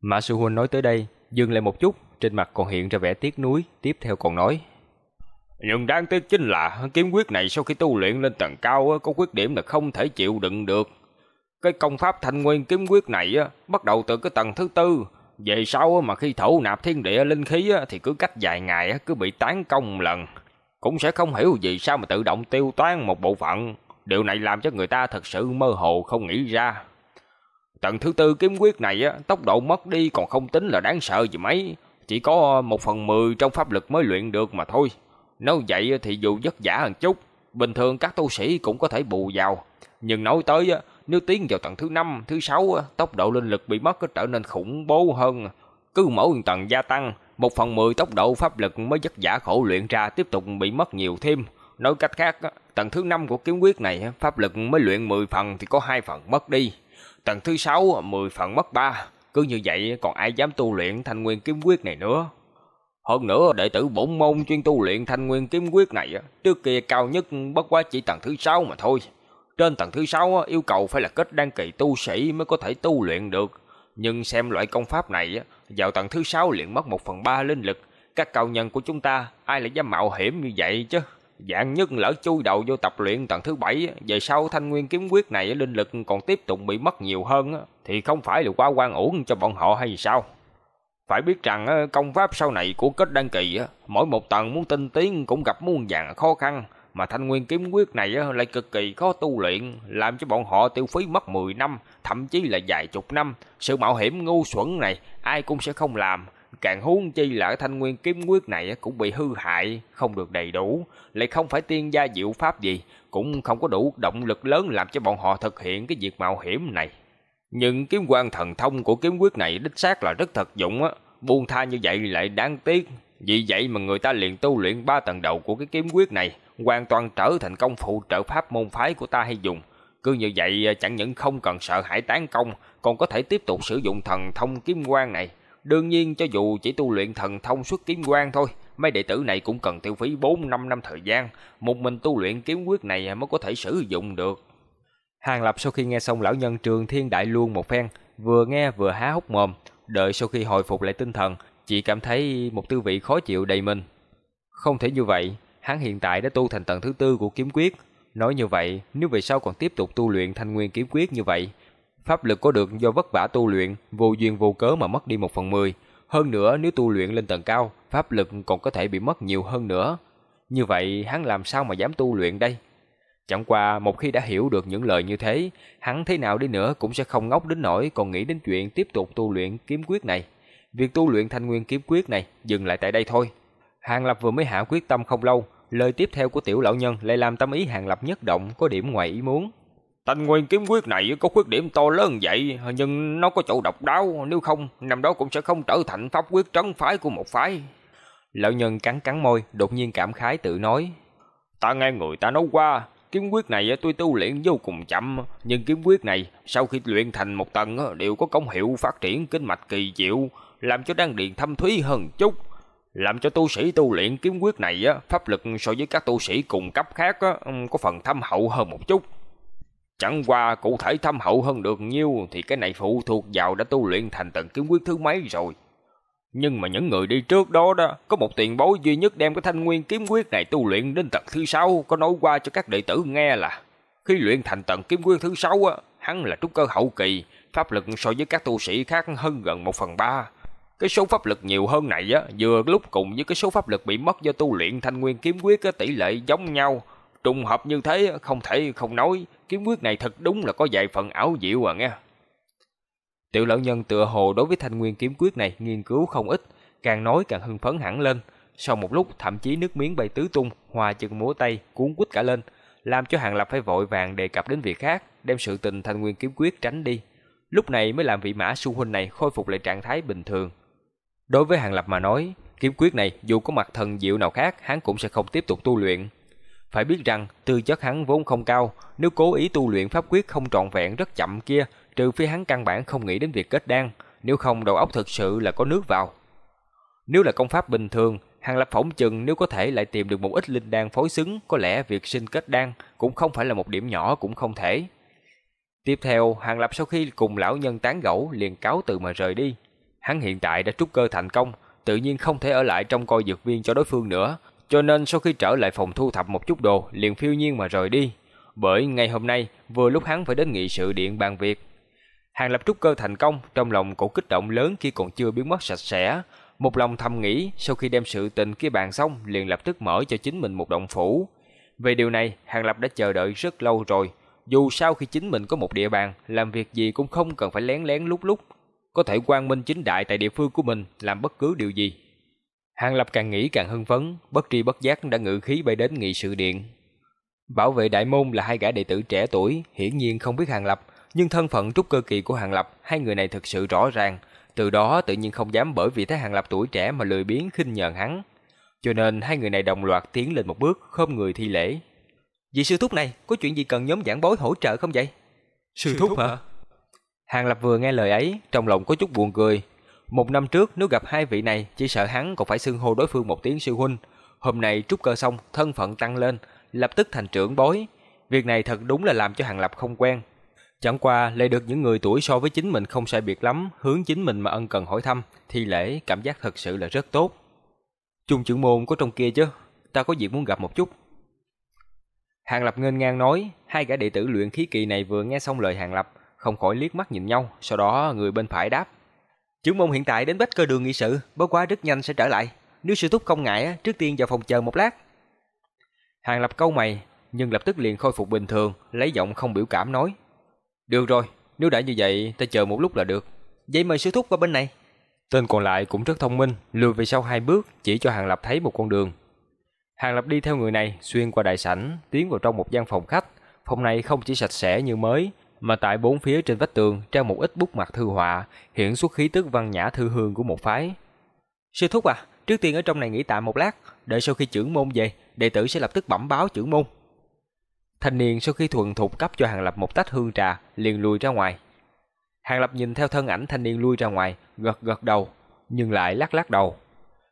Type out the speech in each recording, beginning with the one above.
Mã Sư Huynh nói tới đây, dừng lại một chút, trên mặt còn hiện ra vẻ tiếc nuối, tiếp theo còn nói. Nhưng đáng tiếc chính là kiếm quyết này sau khi tu luyện lên tầng cao có khuyết điểm là không thể chịu đựng được. Cái công pháp thanh nguyên kiếm quyết này bắt đầu từ cái tầng thứ tư, về sau mà khi thổ nạp thiên địa linh khí thì cứ cách vài ngày cứ bị tán công lần. Cũng sẽ không hiểu vì sao mà tự động tiêu toán một bộ phận. Điều này làm cho người ta thật sự mơ hồ không nghĩ ra. Tầng thứ tư kiếm quyết này á tốc độ mất đi còn không tính là đáng sợ gì mấy. Chỉ có một phần mười trong pháp lực mới luyện được mà thôi. Nói vậy thì dù vất vả hơn chút, bình thường các tu sĩ cũng có thể bù vào. Nhưng nói tới, nếu tiến vào tầng thứ năm, thứ sáu, tốc độ linh lực bị mất có trở nên khủng bố hơn. Cứ mỗi tầng gia tăng, một phần mười tốc độ pháp lực mới vất vả khổ luyện ra tiếp tục bị mất nhiều thêm. Nói cách khác, tầng thứ năm của kiếm quyết này, pháp lực mới luyện 10 phần thì có hai phần mất đi. Tầng thứ sáu 10 phần mất 3. Cứ như vậy còn ai dám tu luyện thanh nguyên kiếm quyết này nữa. Hơn nữa, đệ tử bổn môn chuyên tu luyện thanh nguyên kiếm quyết này, trước kia cao nhất bất quá chỉ tầng thứ sáu mà thôi. Trên tầng thứ sáu yêu cầu phải là kết đăng kỳ tu sĩ mới có thể tu luyện được. Nhưng xem loại công pháp này, vào tầng thứ sáu liền mất một phần ba linh lực. Các cao nhân của chúng ta, ai lại dám mạo hiểm như vậy chứ? Dạng nhất lỡ chui đầu vô tập luyện tầng thứ bảy, về sau thanh nguyên kiếm quyết này linh lực còn tiếp tục bị mất nhiều hơn, thì không phải là quá quan uổng cho bọn họ hay sao? Phải biết rằng công pháp sau này của kết đăng kỳ, mỗi một tầng muốn tinh tiến cũng gặp muôn vàng khó khăn, mà thanh nguyên kiếm quyết này lại cực kỳ khó tu luyện, làm cho bọn họ tiêu phí mất 10 năm, thậm chí là vài chục năm. Sự mạo hiểm ngu xuẩn này ai cũng sẽ không làm, càng huống chi là thanh nguyên kiếm quyết này cũng bị hư hại, không được đầy đủ, lại không phải tiên gia diệu pháp gì, cũng không có đủ động lực lớn làm cho bọn họ thực hiện cái việc mạo hiểm này. Nhưng kiếm quan thần thông của kiếm quyết này đích xác là rất thật dụng á, buông tha như vậy lại đáng tiếc. Vì vậy mà người ta liền tu luyện ba tầng đầu của cái kiếm quyết này, hoàn toàn trở thành công phụ trợ pháp môn phái của ta hay dùng. Cứ như vậy à, chẳng những không cần sợ hãi tán công, còn có thể tiếp tục sử dụng thần thông kiếm quan này. Đương nhiên cho dù chỉ tu luyện thần thông xuất kiếm quan thôi, mấy đệ tử này cũng cần tiêu phí 4-5 năm thời gian, một mình tu luyện kiếm quyết này mới có thể sử dụng được. Hàng Lập sau khi nghe xong lão nhân Trường Thiên Đại luôn một phen, vừa nghe vừa há hốc mồm, đợi sau khi hồi phục lại tinh thần, chỉ cảm thấy một tư vị khó chịu đầy mình. Không thể như vậy, hắn hiện tại đã tu thành tầng thứ tư của kiếm quyết, nói như vậy, nếu về sau còn tiếp tục tu luyện thanh nguyên kiếm quyết như vậy, pháp lực có được do vất vả tu luyện, vô duyên vô cớ mà mất đi một phần mười. Hơn nữa nếu tu luyện lên tầng cao, pháp lực còn có thể bị mất nhiều hơn nữa. Như vậy hắn làm sao mà dám tu luyện đây? Chẳng qua một khi đã hiểu được những lời như thế, hắn thế nào đi nữa cũng sẽ không ngốc đến nỗi còn nghĩ đến chuyện tiếp tục tu luyện kiếm quyết này. Việc tu luyện thanh nguyên kiếm quyết này dừng lại tại đây thôi. Hàng Lập vừa mới hạ quyết tâm không lâu, lời tiếp theo của tiểu lão nhân lại làm tâm ý Hàng Lập nhất động có điểm ngoài ý muốn. Thanh nguyên kiếm quyết này có khuyết điểm to lớn vậy, nhưng nó có chỗ độc đáo, nếu không, năm đó cũng sẽ không trở thành pháp quyết trấn phái của một phái. Lão nhân cắn cắn môi, đột nhiên cảm khái tự nói. Ta nghe người ta nói qua, kiếm quyết này tôi tu luyện vô cùng chậm, nhưng kiếm quyết này sau khi luyện thành một tầng đều có công hiệu phát triển kinh mạch kỳ diệu, làm cho đan điền thâm thúy hơn chút, làm cho tu sĩ tu luyện kiếm quyết này pháp lực so với các tu sĩ cùng cấp khác có phần thâm hậu hơn một chút. Chẳng qua cụ thể thâm hậu hơn được nhiêu thì cái này phụ thuộc vào đã tu luyện thành tầng kiếm quyết thứ mấy rồi. Nhưng mà những người đi trước đó đó, có một tiền bối duy nhất đem cái thanh nguyên kiếm quyết này tu luyện đến tầng thứ sáu có nói qua cho các đệ tử nghe là khi luyện thành tầng kiếm quyết thứ sáu á, hắn là trúc cơ hậu kỳ, pháp lực so với các tu sĩ khác hơn gần một phần ba. Cái số pháp lực nhiều hơn này á, vừa lúc cùng với cái số pháp lực bị mất do tu luyện thanh nguyên kiếm quyết á, tỷ lệ giống nhau. Trùng hợp như thế không thể không nói, kiếm quyết này thật đúng là có vài phần ảo diệu à nghe. Tiểu lão nhân tựa hồ đối với thanh nguyên kiếm quyết này nghiên cứu không ít, càng nói càng hưng phấn hẳn lên. Sau một lúc thậm chí nước miếng bay tứ tung, hòa chân múa tay, cuốn quýt cả lên, làm cho Hàng Lập phải vội vàng đề cập đến việc khác, đem sự tình thanh nguyên kiếm quyết tránh đi. Lúc này mới làm vị mã su huynh này khôi phục lại trạng thái bình thường. Đối với Hàng Lập mà nói, kiếm quyết này dù có mặt thần diệu nào khác, hắn cũng sẽ không tiếp tục tu luyện. Phải biết rằng, tư chất hắn vốn không cao, nếu cố ý tu luyện pháp quyết không trọn vẹn rất chậm kia, trừ phi hắn căn bản không nghĩ đến việc kết đan, nếu không đầu óc thực sự là có nước vào. Nếu là công pháp bình thường, Hàng Lập phỏng chừng nếu có thể lại tìm được một ít linh đan phối xứng, có lẽ việc sinh kết đan cũng không phải là một điểm nhỏ cũng không thể. Tiếp theo, Hàng Lập sau khi cùng lão nhân tán gẫu liền cáo từ mà rời đi. Hắn hiện tại đã trúc cơ thành công, tự nhiên không thể ở lại trong coi dược viên cho đối phương nữa, cho nên sau khi trở lại phòng thu thập một chút đồ, liền phiêu nhiên mà rời đi. Bởi ngày hôm nay, vừa lúc hắn phải đến nghị sự điện bàn việc. Hàng lập trúc cơ thành công, trong lòng cổ kích động lớn khi còn chưa biến mất sạch sẽ. Một lòng thầm nghĩ, sau khi đem sự tình kia bàn xong, liền lập tức mở cho chính mình một động phủ. Về điều này, Hàng Lập đã chờ đợi rất lâu rồi. Dù sao khi chính mình có một địa bàn, làm việc gì cũng không cần phải lén lén lúc lúc. Có thể quang minh chính đại tại địa phương của mình, làm bất cứ điều gì. Hàng Lập càng nghĩ càng hưng phấn, bất tri bất giác đã ngự khí bay đến nghị sự điện. Bảo vệ đại môn là hai gã đệ tử trẻ tuổi, hiển nhiên không biết Hàng Lập, nhưng thân phận trúc cơ kỳ của Hàng Lập, hai người này thực sự rõ ràng, từ đó tự nhiên không dám bởi vì thấy Hàng Lập tuổi trẻ mà lười biếng khinh nhờn hắn. Cho nên hai người này đồng loạt tiến lên một bước, khom người thi lễ. Vị sư thúc này, có chuyện gì cần nhóm giảng bối hỗ trợ không vậy? Sư, sư thúc hả? Hàng Lập vừa nghe lời ấy, trong lòng có chút buồn cười. Một năm trước nếu gặp hai vị này, chỉ sợ hắn còn phải xưng hô đối phương một tiếng sư huynh. Hôm nay trúc cơ xong, thân phận tăng lên, lập tức thành trưởng bối. Việc này thật đúng là làm cho Hàng Lập không quen. Chẳng qua lại được những người tuổi so với chính mình không sai biệt lắm, hướng chính mình mà ân cần hỏi thăm, thi lễ cảm giác thật sự là rất tốt. Trung trưởng môn có trong kia chứ, ta có việc muốn gặp một chút. Hàng Lập ngênh ngang nói, hai gã đệ tử luyện khí kỳ này vừa nghe xong lời Hàng Lập, không khỏi liếc mắt nhìn nhau, sau đó người bên phải đáp. Trưởng môn hiện tại đến bách cơ đường nghị sự, bất quá rất nhanh sẽ trở lại. Nếu sư thúc không ngại, trước tiên vào phòng chờ một lát. Hàng Lập câu mày, nhưng lập tức liền khôi phục bình thường, lấy giọng không biểu cảm nói. Được rồi, nếu đã như vậy, ta chờ một lúc là được. Vậy mời sư thúc qua bên này. Tên còn lại cũng rất thông minh, lùi về sau hai bước, chỉ cho Hàng Lập thấy một con đường. Hàng Lập đi theo người này, xuyên qua đại sảnh, tiến vào trong một gian phòng khách. Phòng này không chỉ sạch sẽ như mới, mà tại bốn phía trên vách tường treo một ít bút mặt thư họa, hiện xuất khí tức văn nhã thư hương của một phái. Sư thúc à, trước tiên ở trong này nghỉ tạm một lát, đợi sau khi trưởng môn về, đệ tử sẽ lập tức bẩm báo trưởng môn. Thanh niên sau khi thuần thục cấp cho Hàng Lập một tách hương trà, liền lùi ra ngoài. Hàng Lập nhìn theo thân ảnh thanh niên lui ra ngoài, gật gật đầu, nhưng lại lắc lắc đầu.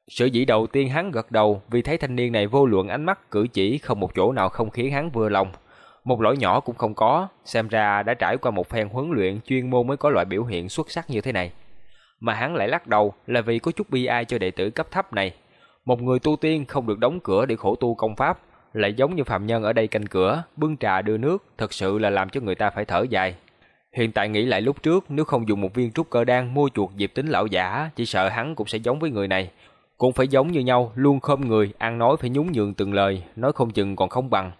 Sở dĩ đầu tiên hắn gật đầu vì thấy thanh niên này vô luận ánh mắt cử chỉ không một chỗ nào không khiến hắn vừa lòng. Một lỗi nhỏ cũng không có, xem ra đã trải qua một phen huấn luyện chuyên môn mới có loại biểu hiện xuất sắc như thế này. Mà hắn lại lắc đầu là vì có chút bi ai cho đệ tử cấp thấp này. Một người tu tiên không được đóng cửa để khổ tu công pháp, lại giống như phạm nhân ở đây canh cửa, bưng trà đưa nước, thật sự là làm cho người ta phải thở dài. Hiện tại nghĩ lại lúc trước, nếu không dùng một viên trúc cơ đan mua chuột diệp tính lão giả, chỉ sợ hắn cũng sẽ giống với người này. Cũng phải giống như nhau, luôn khom người, ăn nói phải nhún nhường từng lời, nói không chừng còn không bằng.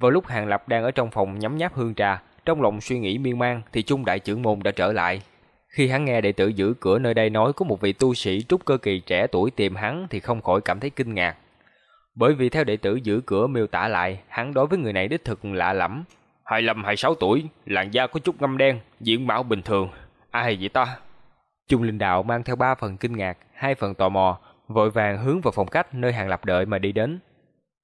Vào lúc Hàng Lập đang ở trong phòng nhấm nháp hương trà, trong lòng suy nghĩ miên man thì Trung đại trưởng môn đã trở lại. Khi hắn nghe đệ tử giữ cửa nơi đây nói có một vị tu sĩ trúc cơ kỳ trẻ tuổi tìm hắn thì không khỏi cảm thấy kinh ngạc. Bởi vì theo đệ tử giữ cửa miêu tả lại, hắn đối với người này đích thực lạ lẫm. 25-26 tuổi, làn da có chút ngâm đen, diện mạo bình thường. Ai vậy ta? Trung Linh Đạo mang theo ba phần kinh ngạc, hai phần tò mò, vội vàng hướng vào phòng khách nơi hàng lập đợi mà đi đến.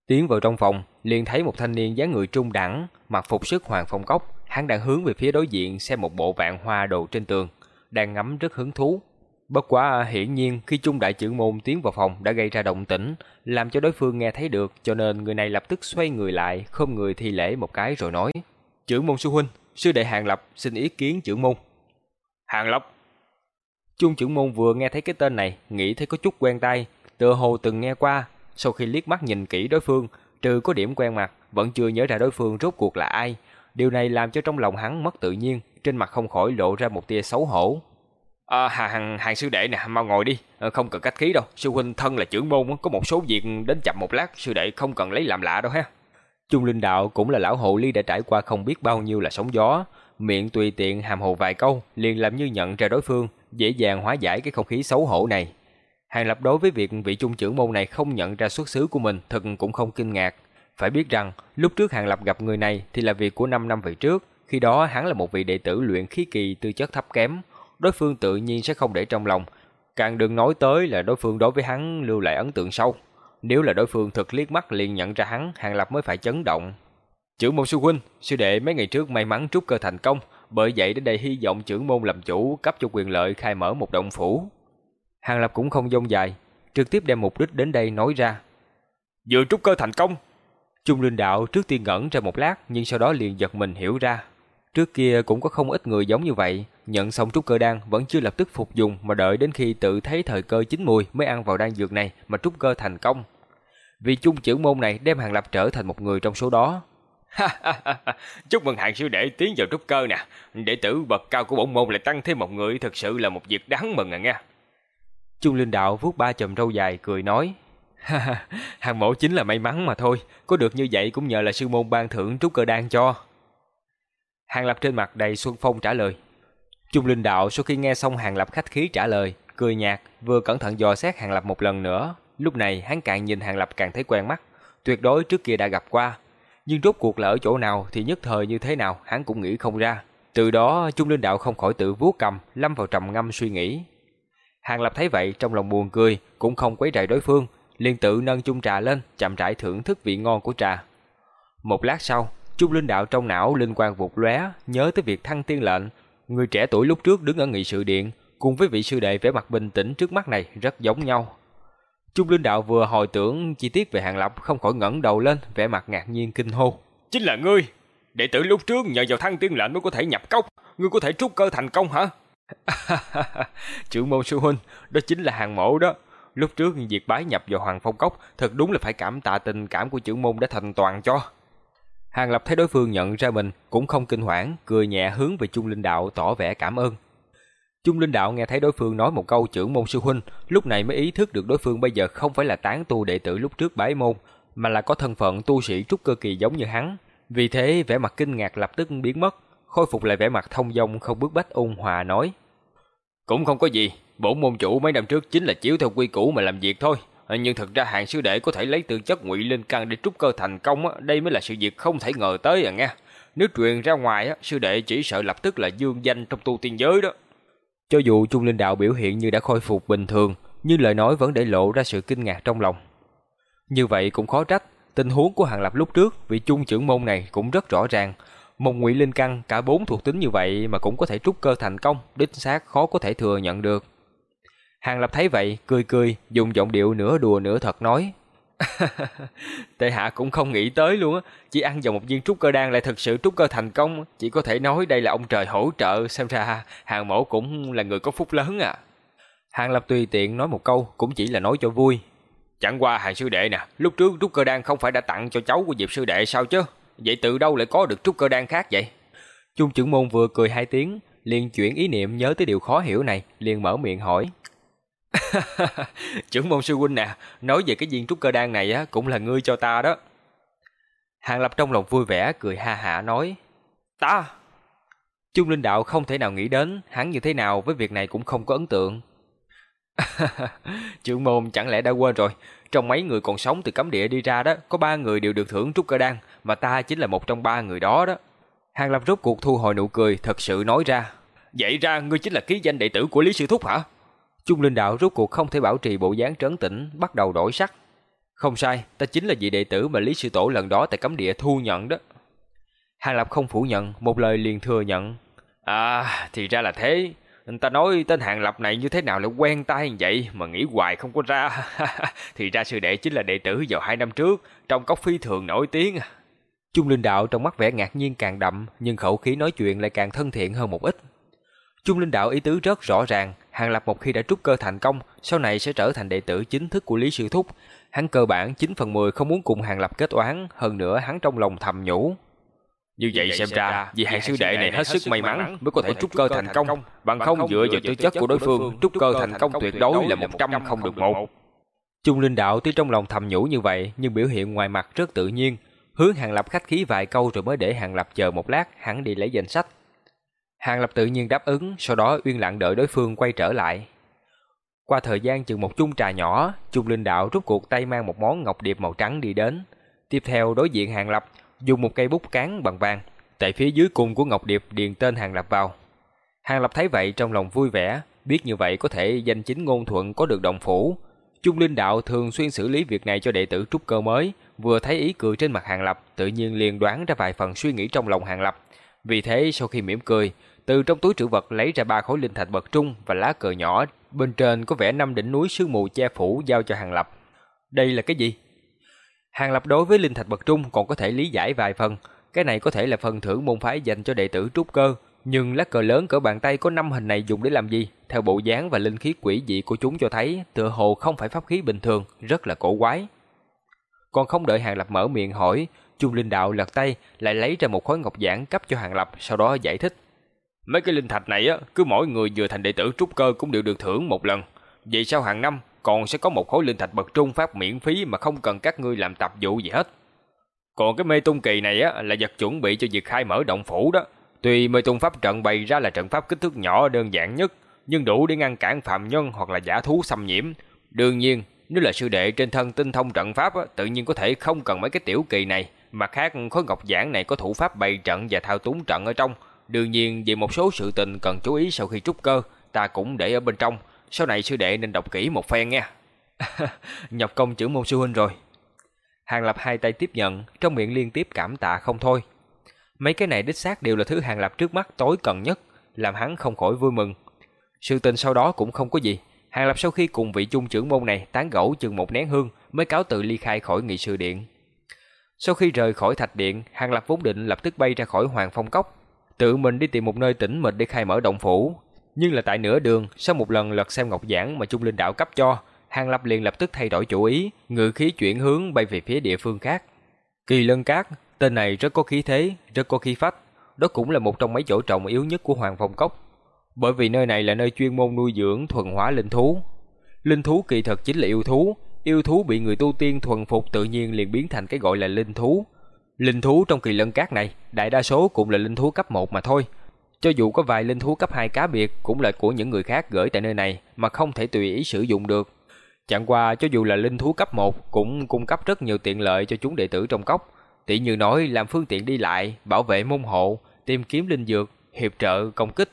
Tiến vào trong phòng, liền thấy một thanh niên dáng người trung đẳng, mặc phục sức hoàng phong cốc, hắn đang hướng về phía đối diện xem một bộ vạn hoa đồ trên tường, đang ngắm rất hứng thú. Bất quá hiển nhiên khi Trung đại trưởng môn tiến vào phòng đã gây ra động tĩnh, làm cho đối phương nghe thấy được, cho nên người này lập tức xoay người lại, không người thi lễ một cái rồi nói: "Trưởng môn sư huynh, sư đệ Hàng Lập xin ý kiến trưởng môn." "Hàng Lập?" Trung trưởng môn vừa nghe thấy cái tên này, nghĩ thấy có chút quen tai, tựa hồ từng nghe qua, sau khi liếc mắt nhìn kỹ đối phương, trừ có điểm quen mặt, vẫn chưa nhớ ra đối phương rốt cuộc là ai. Điều này làm cho trong lòng hắn mất tự nhiên, trên mặt không khỏi lộ ra một tia xấu hổ. À, hàng, hàng sư đệ nè, mau ngồi đi, ờ, không cần cách khí đâu. Sư huynh thân là trưởng môn, có một số việc đến chậm một lát, sư đệ không cần lấy làm lạ đâu ha. Trung Linh Đạo cũng là lão hộ ly đã trải qua không biết bao nhiêu là sóng gió, miệng tùy tiện hàm hồ vài câu, liền làm như nhận ra đối phương, dễ dàng hóa giải cái không khí xấu hổ này. Hàng Lập đối với việc vị trung trưởng môn này không nhận ra xuất xứ của mình thật cũng không kinh ngạc. Phải biết rằng, lúc trước Hàng Lập gặp người này thì là việc của 5 năm về trước, khi đó hắn là một vị đệ tử luyện khí kỳ tư chất thấp kém, đối phương tự nhiên sẽ không để trong lòng. Càng đừng nói tới là đối phương đối với hắn lưu lại ấn tượng sâu. Nếu là đối phương thực liếc mắt liền nhận ra hắn, Hàng Lập mới phải chấn động. Trưởng môn sư huynh, sư đệ mấy ngày trước may mắn trúc cơ thành công, bởi vậy đến đây hy vọng trưởng môn làm chủ cấp cho quyền lợi khai mở một động phủ. Hàng Lập cũng không dông dài, trực tiếp đem mục đích đến đây nói ra. Vừa trúc cơ thành công. Trung Linh Đạo trước tiên ngẩn ra một lát nhưng sau đó liền giật mình hiểu ra. Trước kia cũng có không ít người giống như vậy, nhận xong trúc cơ đan vẫn chưa lập tức phục dùng mà đợi đến khi tự thấy thời cơ chín mùi mới ăn vào đan dược này mà trúc cơ thành công. Vì chung chữ môn này đem Hàng Lập trở thành một người trong số đó. Chúc mừng hàng sư đệ tiến vào trúc cơ nè. Đệ tử bậc cao của bổn môn lại tăng thêm một người thực sự là một việc đáng mừng à nha. Trung Linh Đạo vuốt ba chùm râu dài cười nói. hàng mẫu chính là may mắn mà thôi. Có được như vậy cũng nhờ là sư môn ban thưởng trúc cơ đan cho. Hàng Lập trên mặt đầy xuân phong trả lời. Trung Linh Đạo sau khi nghe xong Hàng Lập khách khí trả lời, cười nhạt, vừa cẩn thận dò xét Hàng Lập một lần nữa. Lúc này hắn càng nhìn Hàng Lập càng thấy quen mắt. Tuyệt đối trước kia đã gặp qua, nhưng rốt cuộc là ở chỗ nào thì nhất thời như thế nào hắn cũng nghĩ không ra. Từ đó Trung Linh Đạo không khỏi tự vuốt cầm, lâm vào trầm ngâm suy nghĩ. Hàng Lập thấy vậy trong lòng buồn cười, cũng không quấy rầy đối phương, liền tự nâng chung trà lên, chậm rãi thưởng thức vị ngon của trà. Một lát sau, Trung Linh Đạo trong não linh quang vụt lóe, nhớ tới việc thăng tiên lệnh, người trẻ tuổi lúc trước đứng ở nghị sự điện, cùng với vị sư đệ vẻ mặt bình tĩnh trước mắt này rất giống nhau. Trung Linh Đạo vừa hồi tưởng chi tiết về Hàng Lập không khỏi ngẩng đầu lên, vẻ mặt ngạc nhiên kinh hô. Chính là ngươi! Đệ tử lúc trước nhờ vào thăng tiên lệnh mới có thể nhập cốc, ngươi có thể trúc cơ thành công hả? Trưởng môn sư huynh, đó chính là hàng mộ đó. Lúc trước việc bái nhập vào Hoàng Phong Cốc thật đúng là phải cảm tạ tình cảm của trưởng môn đã thành toàn cho. Hàng Lập thấy đối phương nhận ra mình cũng không kinh hoảng, cười nhẹ hướng về Trung Linh Đạo tỏ vẻ cảm ơn. Trung Linh Đạo nghe thấy đối phương nói một câu trưởng môn sư huynh, lúc này mới ý thức được đối phương bây giờ không phải là tán tu đệ tử lúc trước bái môn, mà là có thân phận tu sĩ trúc cơ kỳ giống như hắn. Vì thế vẻ mặt kinh ngạc lập tức biến mất, khôi phục lại vẻ mặt thông dong không bước bách ôn hòa nói: "Cũng không có gì, bổn môn chủ mấy năm trước chính là chiếu theo quy củ mà làm việc thôi, à, nhưng thực ra hàng sư đệ có thể lấy từ chất ngụy linh căn để trúc cơ thành công đây mới là sự việc không thể ngờ tới à nghe. Nếu truyền ra ngoài sư đệ chỉ sợ lập tức là dương danh trong tu tiên giới đó." Cho dù Trung Linh Đạo biểu hiện như đã khôi phục bình thường, nhưng lời nói vẫn để lộ ra sự kinh ngạc trong lòng. Như vậy cũng khó trách, tình huống của Hàng Lập lúc trước, vị trung trưởng môn này cũng rất rõ ràng. Một ngụy linh căn cả bốn thuộc tính như vậy mà cũng có thể trúc cơ thành công, đích xác khó có thể thừa nhận được. Hàng Lập thấy vậy, cười cười, dùng giọng điệu nửa đùa nửa thật nói. Tệ hạ cũng không nghĩ tới luôn á, chỉ ăn vào một viên trúc cơ đan lại thực sự trúc cơ thành công, chỉ có thể nói đây là ông trời hỗ trợ, xem ra hàng mẫu cũng là người có phúc lớn à. Hàng Lập tùy tiện nói một câu, cũng chỉ là nói cho vui. Chẳng qua hàng sư đệ nè, lúc trước trúc cơ đan không phải đã tặng cho cháu của Diệp sư đệ sao chứ? Vậy từ đâu lại có được trúc cơ đan khác vậy? Trung trưởng môn vừa cười hai tiếng, liền chuyển ý niệm nhớ tới điều khó hiểu này, liền mở miệng hỏi. Trưởng môn sư huynh nè, nói về cái viên trúc cơ đan này á, cũng là ngươi cho ta đó. Hàng Lập trong lòng vui vẻ, cười ha hả nói. Ta! Trung Linh Đạo không thể nào nghĩ đến, hắn như thế nào với việc này cũng không có ấn tượng. Trưởng môn chẳng lẽ đã quên rồi, trong mấy người còn sống từ cấm địa đi ra đó, có ba người đều được thưởng trúc cơ đan, mà ta chính là một trong ba người đó đó. Hàng Lập rốt cuộc thu hồi nụ cười, thật sự nói ra. Vậy ra ngươi chính là ký danh đệ tử của Lý Sư Thúc hả? Trung Linh Đạo rốt cuộc không thể bảo trì bộ dáng trấn tĩnh, bắt đầu đổi sắc. Không sai, ta chính là vị đệ tử mà Lý Sư Tổ lần đó tại cấm địa thu nhận đó. Hàng Lập không phủ nhận, một lời liền thừa nhận. À, thì ra là thế. Người ta nói tên Hàng Lập này như thế nào lại quen tay như vậy mà nghĩ hoài không có ra. thì ra sư đệ chính là đệ tử vào hai năm trước, trong cốc phi thường nổi tiếng. Trung Linh Đạo trong mắt vẻ ngạc nhiên càng đậm, nhưng khẩu khí nói chuyện lại càng thân thiện hơn một ít. Trung Linh Đạo ý tứ rất rõ ràng, Hàng Lập một khi đã trúc cơ thành công, sau này sẽ trở thành đệ tử chính thức của Lý Sư Thúc. Hắn cơ bản 9 phần 10 không muốn cùng Hàng Lập kết oán, hơn nữa hắn trong lòng thầm nhủ. Như vậy, xem ra, vì hàng sư đệ này hết sức may mắn mới có thể trúc cơ thành công, bằng không dựa vào tư chất của đối phương, trúc cơ thành công tuyệt đối là 100 không được một. Trung Linh Đạo tuy trong lòng thầm nhủ như vậy, nhưng biểu hiện ngoài mặt rất tự nhiên, hướng Hàng Lập khách khí vài câu rồi mới để Hàng Lập chờ một lát, hắn đi lấy danh sách. Hàng Lập tự nhiên đáp ứng, sau đó uyên lặng đợi đối phương quay trở lại. Qua thời gian chừng một chung trà nhỏ, Trung Linh Đạo rút cuộc tay mang một món ngọc điệp màu trắng đi đến. Tiếp theo đối diện Hàng Lập, dùng một cây bút cán bằng vàng, tại phía dưới cùng của ngọc điệp điền tên Hàng Lập vào. Hàng Lập thấy vậy trong lòng vui vẻ, biết như vậy có thể danh chính ngôn thuận có được động phủ. Trung Linh Đạo thường xuyên xử lý việc này cho đệ tử trúc cơ mới, vừa thấy ý cười trên mặt Hàng Lập, tự nhiên liền đoán ra vài phần suy nghĩ trong lòng Hàng Lập. Vì thế sau khi mỉm cười, từ trong túi trữ vật lấy ra ba khối linh thạch bậc trung và lá cờ nhỏ, bên trên có vẽ năm đỉnh núi sương mù che phủ giao cho Hàng Lập. Đây là cái gì? Hàng Lập đối với linh thạch bậc trung còn có thể lý giải vài phần, cái này có thể là phần thưởng môn phái dành cho đệ tử trúc cơ, nhưng lá cờ lớn cỡ bàn tay có năm hình này dùng để làm gì? Theo bộ dáng và linh khí quỷ dị của chúng cho thấy, tựa hồ không phải pháp khí bình thường, rất là cổ quái. Còn không đợi Hàng Lập mở miệng hỏi, Trung Linh Đạo lật tay lại lấy ra một khối ngọc giản cấp cho Hàng Lập, sau đó giải thích. Mấy cái linh thạch này á, cứ mỗi người vừa thành đệ tử trúc cơ cũng đều được thưởng một lần. Vậy sao hàng năm còn sẽ có một khối linh thạch bậc trung phát miễn phí mà không cần các ngươi làm tập vụ gì hết. Còn cái mê tung kỳ này á là vật chuẩn bị cho việc khai mở động phủ đó. Tuy mê tung pháp trận bày ra là trận pháp kích thước nhỏ đơn giản nhất, nhưng đủ để ngăn cản phạm nhân hoặc là giả thú xâm nhiễm. Đương nhiên, nếu là sư đệ trên thân tinh thông trận pháp á, tự nhiên có thể không cần mấy cái tiểu kỳ này, mà khác khối ngọc giảng này có thủ pháp bày trận và thao túng trận ở trong. Đương nhiên, về một số sự tình cần chú ý sau khi trúc cơ, ta cũng để ở bên trong, sau này sư đệ nên đọc kỹ một phen nha. nhập công chữ môn sư huynh rồi. Hàng Lập hai tay tiếp nhận, trong miệng liên tiếp cảm tạ không thôi. Mấy cái này đích xác đều là thứ Hàng Lập trước mắt tối cần nhất, làm hắn không khỏi vui mừng. Sự tình sau đó cũng không có gì. Hàng Lập sau khi cùng vị chung trưởng môn này tán gẫu chừng một nén hương mới cáo tự ly khai khỏi nghị sự điện. Sau khi rời khỏi thạch điện, Hàng Lập vốn định lập tức bay ra khỏi Hoàng Phong Cốc, tự mình đi tìm một nơi tĩnh mịch để khai mở động phủ, nhưng là tại nửa đường, sau một lần lật xem ngọc giảng mà Trung Linh đạo cấp cho, Hàng Lập liền lập tức thay đổi chủ ý, ngự khí chuyển hướng bay về phía địa phương khác. Kỳ Lân Cát, tên này rất có khí thế, rất có khí phách, đó cũng là một trong mấy chỗ trọng yếu nhất của Hoàng Phong Cốc. Bởi vì nơi này là nơi chuyên môn nuôi dưỡng thuần hóa linh thú. Linh thú kỳ thật chính là yêu thú, yêu thú bị người tu tiên thuần phục tự nhiên liền biến thành cái gọi là linh thú. Linh thú trong kỳ lân cát này, đại đa số cũng là linh thú cấp 1 mà thôi, cho dù có vài linh thú cấp 2 cá biệt cũng là của những người khác gửi tại nơi này mà không thể tùy ý sử dụng được. Chẳng qua cho dù là linh thú cấp 1 cũng cung cấp rất nhiều tiện lợi cho chúng đệ tử trong cốc. Tỷ như nói làm phương tiện đi lại, bảo vệ môn hộ, tìm kiếm linh dược, hiệp trợ công kích.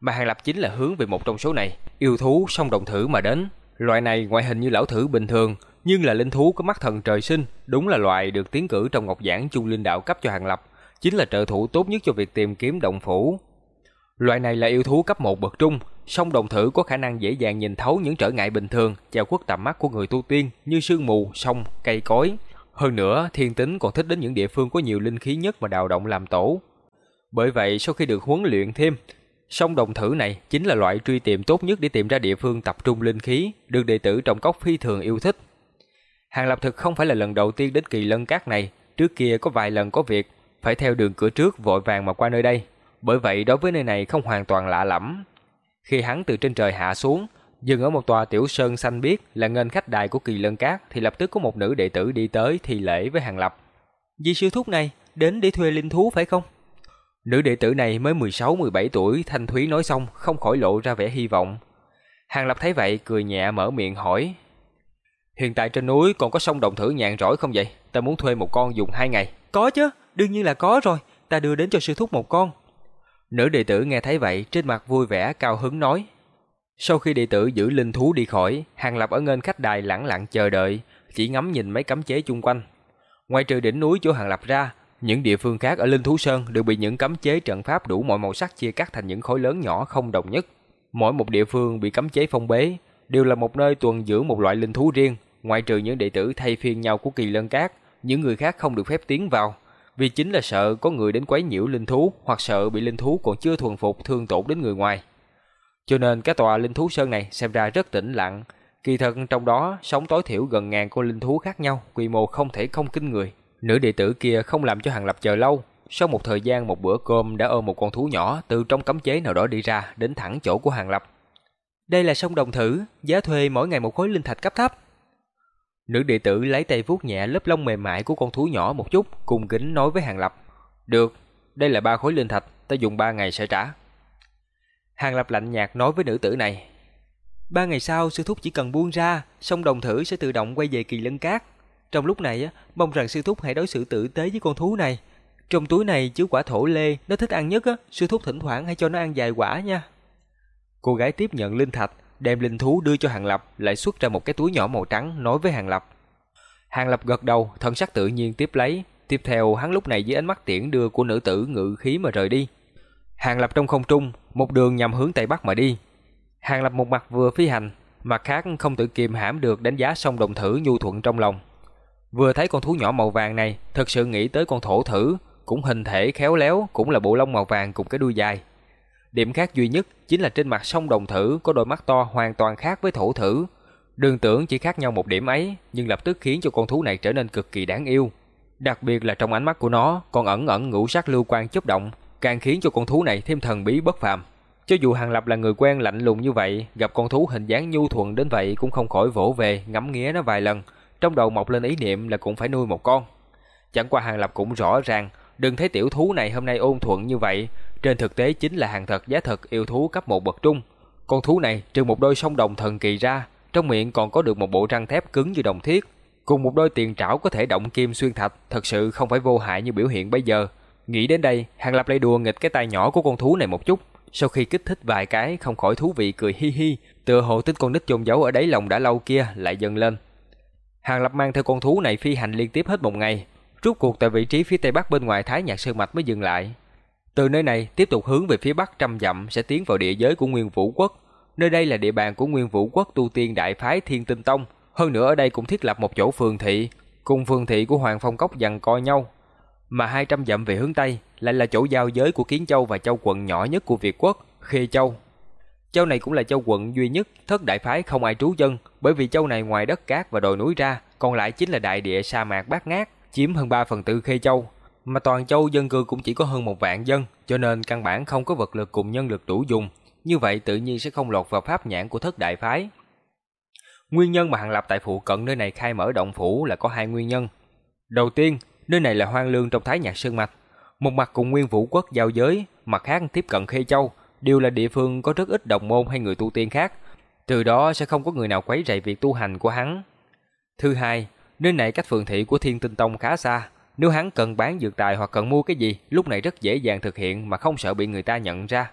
Mà Hàng Lập chính là hướng về một trong số này, yêu thú song đồng thử mà đến. Loại này ngoại hình như lão thử bình thường, nhưng là linh thú có mắt thần trời sinh, đúng là loại được tiến cử trong ngọc giảng chung linh đạo cấp cho Hàng Lập, chính là trợ thủ tốt nhất cho việc tìm kiếm động phủ. Loại này là yêu thú cấp 1 bậc trung, song đồng thử có khả năng dễ dàng nhìn thấu những trở ngại bình thường, chào khuất tầm mắt của người tu tiên như sương mù, sông, cây cối. Hơn nữa, thiên tính còn thích đến những địa phương có nhiều linh khí nhất mà đào động làm tổ. Bởi vậy, sau khi được huấn luyện thêm, song đồng thử này chính là loại truy tìm tốt nhất để tìm ra địa phương tập trung linh khí, được đệ tử trọng cốc phi thường yêu thích. Hàng Lập thực không phải là lần đầu tiên đến kỳ lân cát này, trước kia có vài lần có việc, phải theo đường cửa trước vội vàng mà qua nơi đây, bởi vậy đối với nơi này không hoàn toàn lạ lẫm. Khi hắn từ trên trời hạ xuống, dừng ở một tòa tiểu sơn xanh biếc là ngân khách đài của kỳ lân cát thì lập tức có một nữ đệ tử đi tới thi lễ với hàng lập. Di sư thúc này, đến để thuê linh thú phải không? Nữ đệ tử này mới 16-17 tuổi, thanh thúy nói xong, không khỏi lộ ra vẻ hy vọng. Hàng lập thấy vậy, cười nhẹ mở miệng hỏi. Hiện tại trên núi còn có sông đồng thử nhạn rỗi không vậy? Ta muốn thuê một con dùng hai ngày. Có chứ, đương nhiên là có rồi. Ta đưa đến cho sư thúc một con. Nữ đệ tử nghe thấy vậy, trên mặt vui vẻ cao hứng nói. Sau khi đệ tử giữ linh thú đi khỏi, Hàng Lập ở ngân khách đài lặng lặng chờ đợi, chỉ ngắm nhìn mấy cấm chế chung quanh. Ngoài trừ đỉnh núi chỗ Hàng Lập ra, những địa phương khác ở Linh Thú Sơn đều bị những cấm chế trận pháp đủ mọi màu sắc chia cắt thành những khối lớn nhỏ không đồng nhất. Mỗi một địa phương bị cấm chế phong bế đều là một nơi tuần dưỡng một loại linh thú riêng, ngoại trừ những đệ tử thay phiên nhau của Kỳ Lân Cát, những người khác không được phép tiến vào vì chính là sợ có người đến quấy nhiễu linh thú hoặc sợ bị linh thú còn chưa thuần phục thương tổn đến người ngoài. Cho nên cái tòa linh thú sơn này xem ra rất tĩnh lặng, kỳ thật trong đó sống tối thiểu gần ngàn con linh thú khác nhau, quy mô không thể không kinh người. Nữ đệ tử kia không làm cho Hàng Lập chờ lâu, sau một thời gian một bữa cơm đã ôm một con thú nhỏ từ trong cấm chế nào đó đi ra, đến thẳng chỗ của Hàng Lập. Đây là sông đồng thử, giá thuê mỗi ngày một khối linh thạch cấp thấp. Nữ đệ tử lấy tay vuốt nhẹ lớp lông mềm mại của con thú nhỏ một chút, cùng kính nói với Hàng Lập. Được, đây là ba khối linh thạch, ta dùng ba ngày sẽ trả. Hàng Lập lạnh nhạt nói với nữ tử này. Ba ngày sau, sư thúc chỉ cần buông ra, sông đồng thử sẽ tự động quay về kỳ lân cát. Trong lúc này, mong rằng sư thúc hãy đối xử tử tế với con thú này. Trong túi này chứa quả thổ lê, nó thích ăn nhất, sư thúc thỉnh thoảng hãy cho nó ăn vài quả nha. Cô gái tiếp nhận linh thạch, đem linh thú đưa cho Hàng Lập, lại xuất ra một cái túi nhỏ màu trắng, nói với Hàng Lập. Hàng Lập gật đầu, thần sắc tự nhiên tiếp lấy. Tiếp theo, hắn lúc này dưới ánh mắt tiễn đưa của nữ tử ngự khí mà rời đi. Hàng Lập trong không trung, một đường nhằm hướng Tây Bắc mà đi. Hàng Lập một mặt vừa phi hành, mặt khác không tự kiềm hãm được đánh giá song đồng thử nhu thuận trong lòng. Vừa thấy con thú nhỏ màu vàng này, thật sự nghĩ tới con thổ thử, cũng hình thể khéo léo, cũng là bộ lông màu vàng cùng cái đuôi dài. Điểm khác duy nhất chính là trên mặt sông đồng thử có đôi mắt to hoàn toàn khác với thổ thử. đường tưởng chỉ khác nhau một điểm ấy, nhưng lập tức khiến cho con thú này trở nên cực kỳ đáng yêu. Đặc biệt là trong ánh mắt của nó còn ẩn ẩn ngũ sắc lưu quang chớp động, càng khiến cho con thú này thêm thần bí bất phàm. Cho dù Hàng Lập là người quen lạnh lùng như vậy, gặp con thú hình dáng nhu thuận đến vậy cũng không khỏi vỗ về, ngắm nghía nó vài lần, trong đầu mọc lên ý niệm là cũng phải nuôi một con. Chẳng qua Hàng Lập cũng rõ ràng, đừng thấy tiểu thú này hôm nay ôn thuận như vậy, trên thực tế chính là hàng thật giá thật yêu thú cấp một bậc trung. Con thú này trừ một đôi song đồng thần kỳ ra, trong miệng còn có được một bộ răng thép cứng như đồng thiết, cùng một đôi tiền trảo có thể động kim xuyên thạch, thật sự không phải vô hại như biểu hiện bây giờ. Nghĩ đến đây, Hàng Lập lại đùa nghịch cái tay nhỏ của con thú này một chút, sau khi kích thích vài cái không khỏi thú vị cười hi hi, tựa hồ tính con nít chôn giấu ở đáy lòng đã lâu kia lại dâng lên. Hàng Lập mang theo con thú này phi hành liên tiếp hết một ngày, rút cuộc tại vị trí phía tây bắc bên ngoài Thái Nhạc Sơn Mạch mới dừng lại. Từ nơi này tiếp tục hướng về phía bắc trăm dặm sẽ tiến vào địa giới của Nguyên Vũ Quốc. Nơi đây là địa bàn của Nguyên Vũ Quốc tu tiên đại phái Thiên Tinh Tông, hơn nữa ở đây cũng thiết lập một chỗ phường thị, cùng phường thị của Hoàng Phong Cốc giằng co nhau. Mà 200 dặm về hướng tây lại là chỗ giao giới của Kiến Châu và Châu quận nhỏ nhất của Việt Quốc, Khê Châu. Châu này cũng là châu quận duy nhất thất đại phái không ai trú dân, bởi vì châu này ngoài đất cát và đồi núi ra, còn lại chính là đại địa sa mạc bát ngát, chiếm hơn 3 phần tư Khê Châu. Mà toàn châu dân cư cũng chỉ có hơn một vạn dân, cho nên căn bản không có vật lực cùng nhân lực đủ dùng, như vậy tự nhiên sẽ không lọt vào pháp nhãn của thất đại phái. Nguyên nhân mà Hàng Lập tại phụ cận nơi này khai mở động phủ là có hai nguyên nhân. Đầu tiên, nơi này là hoang lương trong Thái Nhạc Sơn Mạch, một mặt cùng Nguyên Vũ Quốc giao giới, mặt khác tiếp cận Khê Châu, đều là địa phương có rất ít đồng môn hay người tu tiên khác, từ đó sẽ không có người nào quấy rầy việc tu hành của hắn. Thứ hai, nơi này cách phường thị của Thiên Tinh Tông khá xa, nếu hắn cần bán dược tài hoặc cần mua cái gì, lúc này rất dễ dàng thực hiện mà không sợ bị người ta nhận ra.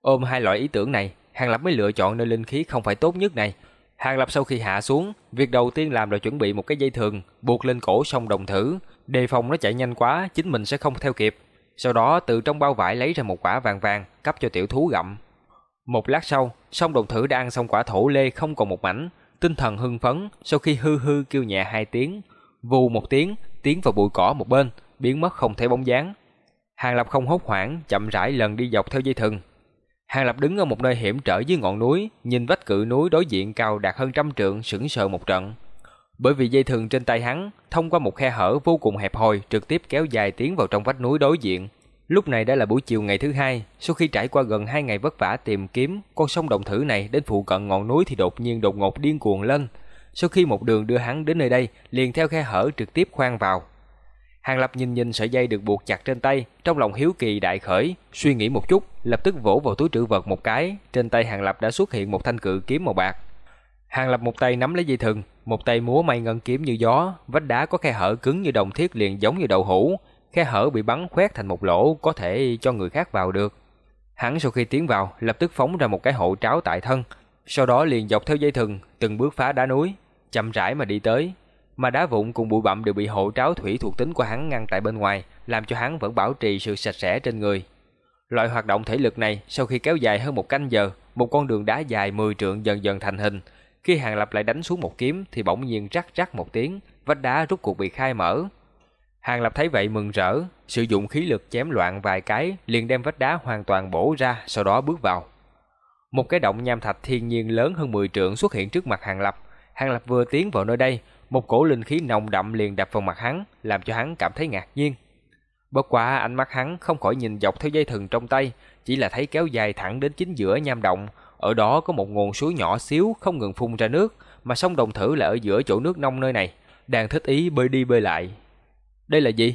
Ôm hai loại ý tưởng này, Hàng Lập mới lựa chọn nơi linh khí không phải tốt nhất này. Hàng Lập sau khi hạ xuống, việc đầu tiên làm là chuẩn bị một cái dây thừng buộc lên cổ song đồng thử, đề phòng nó chạy nhanh quá, chính mình sẽ không theo kịp. Sau đó từ trong bao vải lấy ra một quả vàng vàng, cấp cho tiểu thú gặm. Một lát sau, song đồng thử đã ăn xong quả thổ lê không còn một mảnh, tinh thần hưng phấn, sau khi hư hư kêu nhẹ hai tiếng, vù một tiếng, tiến vào bụi cỏ một bên, biến mất không thấy bóng dáng. Hàng Lập không hốt hoảng, chậm rãi lần đi dọc theo dây thừng. Hàng Lập đứng ở một nơi hiểm trở dưới ngọn núi, nhìn vách cự núi đối diện cao đạt hơn trăm trượng sững sờ một trận. Bởi vì dây thừng trên tay hắn, thông qua một khe hở vô cùng hẹp hòi, trực tiếp kéo dài tiến vào trong vách núi đối diện. Lúc này đã là buổi chiều ngày thứ hai, sau khi trải qua gần hai ngày vất vả tìm kiếm, con sông đồng thử này đến phụ cận ngọn núi thì đột nhiên đột ngột điên cuồng lên. Sau khi một đường đưa hắn đến nơi đây, liền theo khe hở trực tiếp khoan vào. Hàng Lập nhìn nhìn sợi dây được buộc chặt trên tay, trong lòng hiếu kỳ đại khởi, suy nghĩ một chút, lập tức vỗ vào túi trữ vật một cái, trên tay Hàng Lập đã xuất hiện một thanh cự kiếm màu bạc. Hàng Lập một tay nắm lấy dây thừng, một tay múa may ngân kiếm như gió, vách đá có khe hở cứng như đồng thiết liền giống như đậu hũ, khe hở bị bắn khoét thành một lỗ có thể cho người khác vào được. Hắn sau khi tiến vào, lập tức phóng ra một cái hộ tráo tại thân, sau đó liền dọc theo dây thừng, từng bước phá đá núi, chậm rãi mà đi tới, mà đá vụn cùng bụi bặm đều bị hộ tráo thủy thuộc tính của hắn ngăn tại bên ngoài, làm cho hắn vẫn bảo trì sự sạch sẽ trên người. Loại hoạt động thể lực này sau khi kéo dài hơn một canh giờ, một con đường đá dài 10 trượng dần dần thành hình. Khi Hàng Lập lại đánh xuống một kiếm thì bỗng nhiên rắc rắc một tiếng, vách đá rút cuộc bị khai mở. Hàng Lập thấy vậy mừng rỡ, sử dụng khí lực chém loạn vài cái, liền đem vách đá hoàn toàn bổ ra, sau đó bước vào. Một cái động nham thạch thiên nhiên lớn hơn 10 trượng xuất hiện trước mặt Hàng Lập. Hàng Lập vừa tiến vào nơi đây, một cổ linh khí nồng đậm liền đập vào mặt hắn, làm cho hắn cảm thấy ngạc nhiên. Bất quá ánh mắt hắn không khỏi nhìn dọc theo dây thừng trong tay, chỉ là thấy kéo dài thẳng đến chính giữa nham động, ở đó có một nguồn suối nhỏ xíu không ngừng phun ra nước, mà sông Đồng Thử là ở giữa chỗ nước nông nơi này, đang thích ý bơi đi bơi lại. Đây là gì?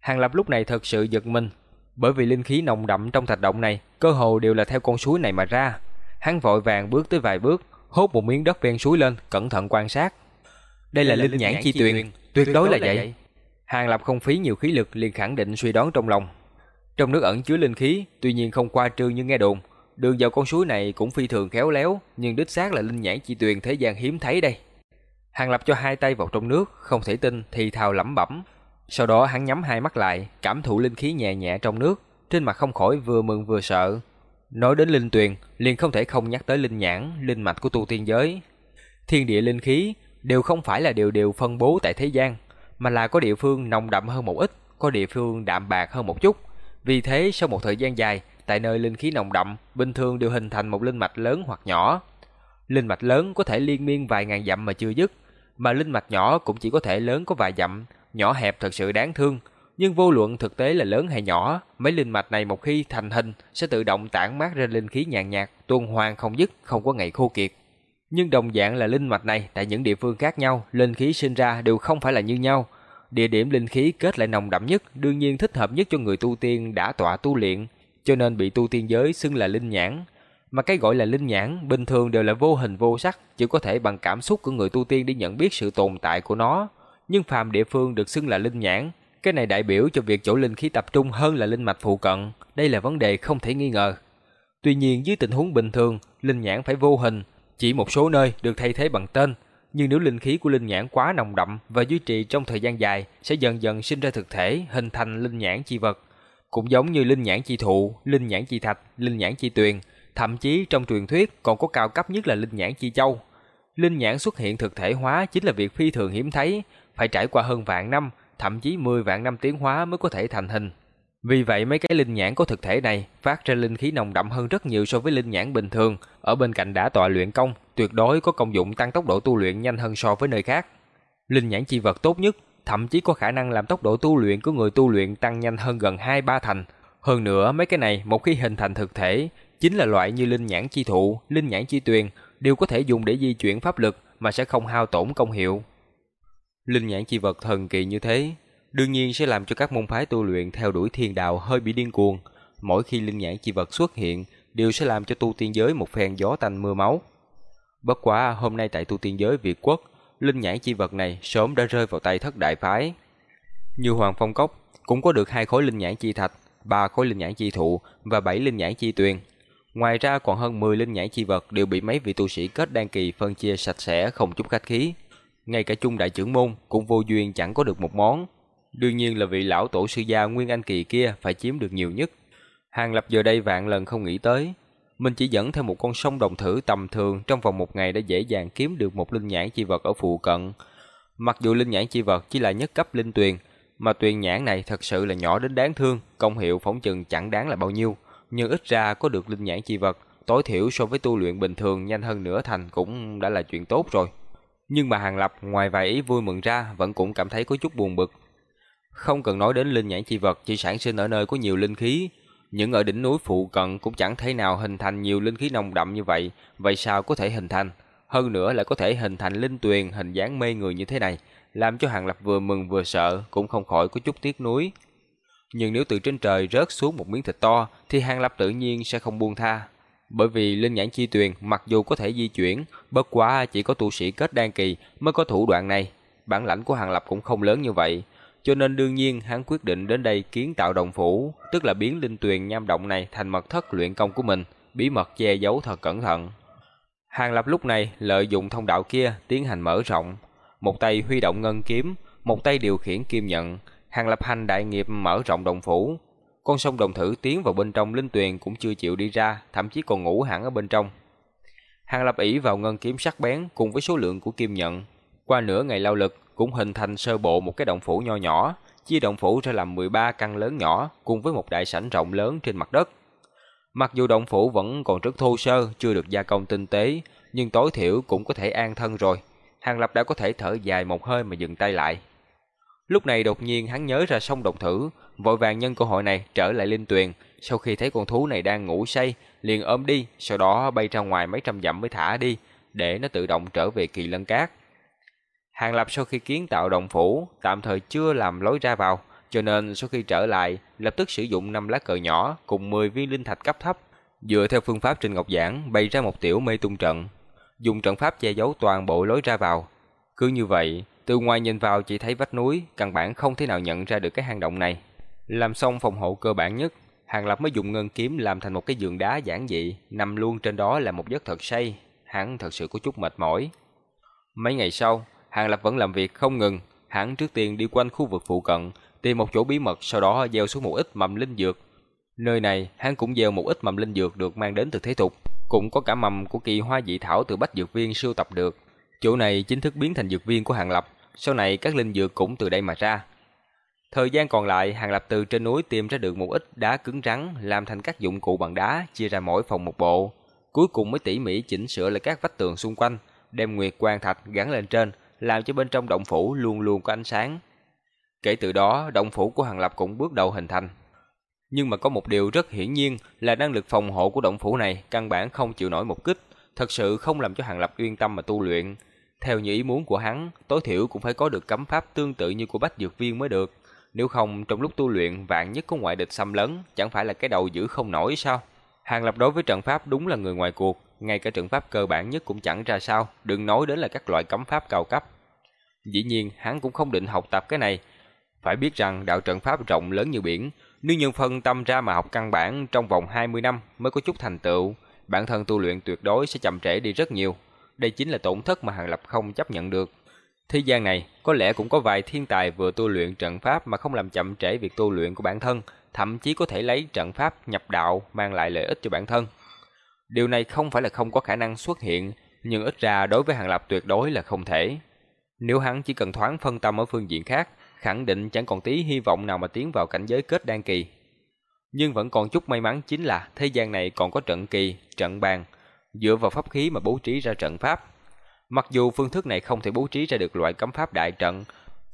Hàng Lập lúc này thật sự giật mình, bởi vì linh khí nồng đậm trong thạch động này, cơ hồ đều là theo con suối này mà ra. Hắn vội vàng bước tới vài bước, hốt một miếng đất ven suối lên, cẩn thận quan sát. Đây là linh nhãn chi tuyền, tuyệt đối là vậy. Hàng Lập không phí nhiều khí lực liền khẳng định suy đoán trong lòng. Trong nước ẩn chứa linh khí, tuy nhiên không qua trương như nghe đồn, đường vào con suối này cũng phi thường khéo léo, nhưng đích xác là linh nhãn chi tuyền thế gian hiếm thấy đây. Hàng Lập cho hai tay vào trong nước, không thể tin thì thào lẩm bẩm. Sau đó hắn nhắm hai mắt lại, cảm thụ linh khí nhẹ nhẹ trong nước, trên mặt không khỏi vừa mừng vừa sợ. Nói đến linh tuyền, liền không thể không nhắc tới linh nhãn, linh mạch của tu tiên giới. Thiên địa linh khí đều không phải là đều đều phân bố tại thế gian, mà là có địa phương nồng đậm hơn một ít, có địa phương đạm bạc hơn một chút. Vì thế sau một thời gian dài, tại nơi linh khí nồng đậm, bình thường đều hình thành một linh mạch lớn hoặc nhỏ. Linh mạch lớn có thể liên miên vài ngàn dặm mà chưa dứt, mà linh mạch nhỏ cũng chỉ có thể lớn có vài dặm, nhỏ hẹp thật sự đáng thương. Nhưng vô luận thực tế là lớn hay nhỏ, mấy linh mạch này một khi thành hình sẽ tự động tản mát ra linh khí nhàn nhạt, tuôn hoàn không dứt, không có ngày khô kiệt. Nhưng đồng dạng là linh mạch này tại những địa phương khác nhau, linh khí sinh ra đều không phải là như nhau. Địa điểm linh khí kết lại nồng đậm nhất, đương nhiên thích hợp nhất cho người tu tiên đã tọa tu luyện, cho nên bị tu tiên giới xưng là linh nhãn. Mà cái gọi là linh nhãn bình thường đều là vô hình vô sắc, chỉ có thể bằng cảm xúc của người tu tiên để nhận biết sự tồn tại của nó. Nhưng phàm địa phương được xưng là linh nhãn, cái này đại biểu cho việc chỗ linh khí tập trung hơn là linh mạch phụ cận, đây là vấn đề không thể nghi ngờ. Tuy nhiên dưới tình huống bình thường, linh nhãn phải vô hình, chỉ một số nơi được thay thế bằng tên, nhưng nếu linh khí của linh nhãn quá nồng đậm và duy trì trong thời gian dài sẽ dần dần sinh ra thực thể, hình thành linh nhãn chi vật. Cũng giống như linh nhãn chi thụ, linh nhãn chi thạch, linh nhãn chi tuyền, thậm chí trong truyền thuyết còn có cao cấp nhất là linh nhãn chi châu. Linh nhãn xuất hiện thực thể hóa chính là việc phi thường hiếm thấy, phải trải qua hơn vạn năm, thậm chí 10 vạn năm tiến hóa mới có thể thành hình. Vì vậy mấy cái linh nhãn có thực thể này phát ra linh khí nồng đậm hơn rất nhiều so với linh nhãn bình thường, ở bên cạnh đã tọa luyện công, tuyệt đối có công dụng tăng tốc độ tu luyện nhanh hơn so với nơi khác. Linh nhãn chi vật tốt nhất, thậm chí có khả năng làm tốc độ tu luyện của người tu luyện tăng nhanh hơn gần 2-3 thành. Hơn nữa, mấy cái này một khi hình thành thực thể, chính là loại như linh nhãn chi thụ, linh nhãn chi tuyền, đều có thể dùng để di chuyển pháp lực mà sẽ không hao tổn công hiệu. Linh nhãn chi vật thần kỳ như thế, đương nhiên sẽ làm cho các môn phái tu luyện theo đuổi thiên đạo hơi bị điên cuồng. Mỗi khi linh nhãn chi vật xuất hiện, đều sẽ làm cho tu tiên giới một phen gió tanh mưa máu. Bất quá hôm nay tại tu tiên giới Việt quốc, linh nhãn chi vật này sớm đã rơi vào tay thất đại phái. Như Hoàng Phong Cốc cũng có được hai khối linh nhãn chi thạch, ba khối linh nhãn chi thụ và bảy linh nhãn chi tuyền. Ngoài ra còn hơn 10 linh nhãn chi vật đều bị mấy vị tu sĩ kết đan kỳ phân chia sạch sẽ không chút khách khí. Ngay cả trung đại trưởng môn cũng vô duyên chẳng có được một món. Đương nhiên là vị lão tổ sư gia Nguyên Anh kỳ kia phải chiếm được nhiều nhất. Hàng Lập giờ đây vạn lần không nghĩ tới, mình chỉ dẫn theo một con sông đồng thử tầm thường trong vòng một ngày đã dễ dàng kiếm được một linh nhãn chi vật ở phụ cận. Mặc dù linh nhãn chi vật chỉ là nhất cấp linh tuyền, mà tuyền nhãn này thật sự là nhỏ đến đáng thương, công hiệu phỏng chừng chẳng đáng là bao nhiêu, nhưng ít ra có được linh nhãn chi vật, tối thiểu so với tu luyện bình thường nhanh hơn nửa thành cũng đã là chuyện tốt rồi. Nhưng mà Hàng Lập ngoài vài ý vui mừng ra vẫn cũng cảm thấy có chút buồn bực. Không cần nói đến linh nhãn chi vật chỉ sản sinh ở nơi có nhiều linh khí, những ở đỉnh núi phụ cận cũng chẳng thể nào hình thành nhiều linh khí nồng đậm như vậy, vậy sao có thể hình thành? Hơn nữa lại có thể hình thành linh tuyền hình dáng mê người như thế này, làm cho Hàng Lập vừa mừng vừa sợ, cũng không khỏi có chút tiếc nuối. Nhưng nếu từ trên trời rớt xuống một miếng thịt to, thì Hàng Lập tự nhiên sẽ không buông tha. Bởi vì linh nhãn chi tuyền mặc dù có thể di chuyển, bất quá chỉ có tu sĩ kết đan kỳ mới có thủ đoạn này. Bản lãnh của Hàng Lập cũng không lớn như vậy, cho nên đương nhiên hắn quyết định đến đây kiến tạo đồng phủ, tức là biến linh tuyền nham động này thành mật thất luyện công của mình, bí mật che giấu thật cẩn thận. Hàng Lập lúc này lợi dụng thông đạo kia tiến hành mở rộng, một tay huy động ngân kiếm, một tay điều khiển kim nhận, Hàng Lập hành đại nghiệp mở rộng đồng phủ. Con sông đồng thử tiến vào bên trong linh tuyền cũng chưa chịu đi ra, thậm chí còn ngủ hẳn ở bên trong. Hàng Lập ỷ vào ngân kiếm sắc bén cùng với số lượng của kim nhận, qua nửa ngày lao lực cũng hình thành sơ bộ một cái động phủ nho nhỏ, chia động phủ ra làm 13 căn lớn nhỏ cùng với một đại sảnh rộng lớn trên mặt đất. Mặc dù động phủ vẫn còn rất thô sơ, chưa được gia công tinh tế, nhưng tối thiểu cũng có thể an thân rồi. Hàng Lập đã có thể thở dài một hơi mà dừng tay lại. Lúc này đột nhiên hắn nhớ ra sông đồng thử, vội vàng nhân cơ hội này trở lại linh tuyền. Sau khi thấy con thú này đang ngủ say, liền ôm đi, sau đó bay ra ngoài mấy trăm dặm mới thả đi, để nó tự động trở về kỳ lân cát. Hàng Lập sau khi kiến tạo đồng phủ, tạm thời chưa làm lối ra vào, cho nên sau khi trở lại, lập tức sử dụng năm lá cờ nhỏ cùng 10 viên linh thạch cấp thấp, dựa theo phương pháp trên ngọc giảng bày ra một tiểu mê tung trận, dùng trận pháp che giấu toàn bộ lối ra vào. Cứ như vậy, từ ngoài nhìn vào chỉ thấy vách núi, căn bản không thể nào nhận ra được cái hang động này. Làm xong phòng hộ cơ bản nhất, Hàng Lập mới dùng ngân kiếm làm thành một cái giường đá giản dị, nằm luôn trên đó là một giấc thật say, hắn thật sự có chút mệt mỏi. Mấy ngày sau, Hàng Lập vẫn làm việc không ngừng, hắn trước tiên đi quanh khu vực phụ cận, tìm một chỗ bí mật, sau đó gieo xuống một ít mầm linh dược. Nơi này, hắn cũng gieo một ít mầm linh dược được mang đến từ thế tục, cũng có cả mầm của kỳ hoa dị thảo từ bách dược viên sưu tập được. Chỗ này chính thức biến thành dược viên của Hàng Lập, sau này các linh dược cũng từ đây mà ra. Thời gian còn lại, Hàng Lập từ trên núi tìm ra được một ít đá cứng rắn làm thành các dụng cụ bằng đá, chia ra mỗi phòng một bộ. Cuối cùng mới tỉ mỉ chỉnh sửa lại các vách tường xung quanh, đem nguyệt quang thạch gắn lên trên, làm cho bên trong động phủ luôn luôn có ánh sáng. Kể từ đó, động phủ của Hàng Lập cũng bước đầu hình thành. Nhưng mà có một điều rất hiển nhiên là năng lực phòng hộ của động phủ này căn bản không chịu nổi một kích, thật sự không làm cho Hàng Lập yên tâm mà tu luyện. Theo như ý muốn của hắn, tối thiểu cũng phải có được cấm pháp tương tự như của Bách Dược Viên mới được. Nếu không, trong lúc tu luyện vạn nhất có ngoại địch xâm lấn, chẳng phải là cái đầu giữ không nổi sao? Hàng Lập đối với trận pháp đúng là người ngoài cuộc, ngay cả trận pháp cơ bản nhất cũng chẳng ra sao, đừng nói đến là các loại cấm pháp cao cấp. Dĩ nhiên, hắn cũng không định học tập cái này. Phải biết rằng đạo trận pháp rộng lớn như biển, nếu nhân phân tâm ra mà học căn bản trong vòng 20 năm mới có chút thành tựu, bản thân tu luyện tuyệt đối sẽ chậm trễ đi rất nhiều. Đây chính là tổn thất mà Hàng Lập không chấp nhận được. Thế gian này có lẽ cũng có vài thiên tài vừa tu luyện trận pháp mà không làm chậm trễ việc tu luyện của bản thân, thậm chí có thể lấy trận pháp nhập đạo mang lại lợi ích cho bản thân. Điều này không phải là không có khả năng xuất hiện, nhưng ít ra đối với Hàng Lập tuyệt đối là không thể. Nếu hắn chỉ cần thoáng phân tâm ở phương diện khác, khẳng định chẳng còn tí hy vọng nào mà tiến vào cảnh giới kết đan kỳ. Nhưng vẫn còn chút may mắn chính là thế gian này còn có trận kỳ, trận bàn, dựa vào pháp khí mà bố trí ra trận pháp. Mặc dù phương thức này không thể bố trí ra được loại cấm pháp đại trận,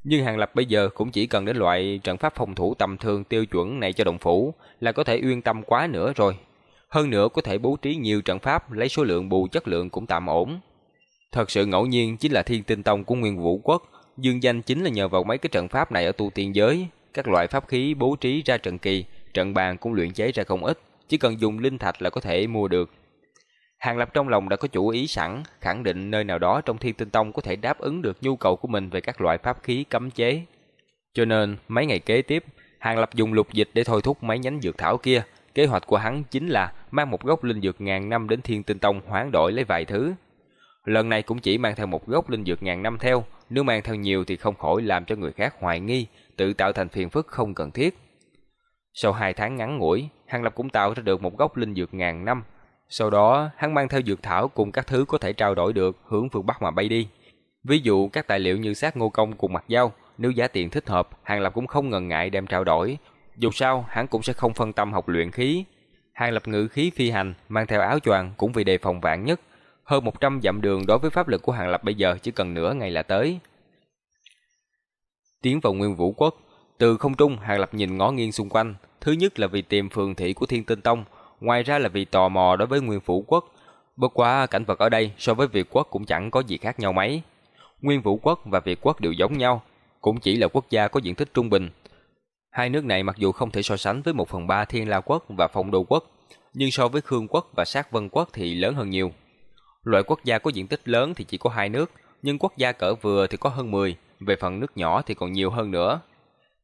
nhưng Hàng Lập bây giờ cũng chỉ cần đến loại trận pháp phòng thủ tầm thường tiêu chuẩn này cho động phủ là có thể yên tâm quá nữa rồi. Hơn nữa có thể bố trí nhiều trận pháp lấy số lượng bù chất lượng cũng tạm ổn. Thật sự ngẫu nhiên chính là thiên tinh tông của Nguyên Vũ Quốc, dương danh chính là nhờ vào mấy cái trận pháp này ở tu tiên giới. Các loại pháp khí bố trí ra trận kỳ, trận bàn cũng luyện chế ra không ít, chỉ cần dùng linh thạch là có thể mua được. Hàng Lập trong lòng đã có chủ ý sẵn, khẳng định nơi nào đó trong Thiên Tinh Tông có thể đáp ứng được nhu cầu của mình về các loại pháp khí cấm chế. Cho nên, mấy ngày kế tiếp, Hàng Lập dùng lục dịch để thôi thúc mấy nhánh dược thảo kia. Kế hoạch của hắn chính là mang một gốc linh dược ngàn năm đến Thiên Tinh Tông hoán đổi lấy vài thứ. Lần này cũng chỉ mang theo một gốc linh dược ngàn năm theo, nếu mang theo nhiều thì không khỏi làm cho người khác hoài nghi, tự tạo thành phiền phức không cần thiết. Sau hai tháng ngắn ngủi, Hàng Lập cũng tạo ra được một gốc linh dược ngàn năm, sau đó, hắn mang theo dược thảo cùng các thứ có thể trao đổi được hướng phương Bắc mà bay đi. Ví dụ các tài liệu như sát ngô công cùng mặt dao, nếu giá tiền thích hợp, Hàng Lập cũng không ngần ngại đem trao đổi. Dù sao, hắn cũng sẽ không phân tâm học luyện khí. Hàng Lập ngự khí phi hành, mang theo áo choàng cũng vì đề phòng vạn nhất. Hơn 100 dặm đường đối với pháp lực của Hàng Lập bây giờ chỉ cần nửa ngày là tới. Tiến vào Nguyên Vũ Quốc, từ không trung Hàng Lập nhìn ngó nghiêng xung quanh, thứ nhất là vì tìm phường thị của Thiên Tinh Tông, ngoài ra là vì tò mò đối với Nguyên vũ Quốc. Bất quá cảnh vật ở đây so với Việt Quốc cũng chẳng có gì khác nhau mấy. Nguyên Vũ Quốc và Việt Quốc đều giống nhau, cũng chỉ là quốc gia có diện tích trung bình. Hai nước này mặc dù không thể so sánh với một phần ba Thiên La Quốc và Phong Đô Quốc, nhưng so với Khương Quốc và Sát Vân Quốc thì lớn hơn nhiều. Loại quốc gia có diện tích lớn thì chỉ có hai nước, nhưng quốc gia cỡ vừa thì có hơn 10, về phần nước nhỏ thì còn nhiều hơn nữa.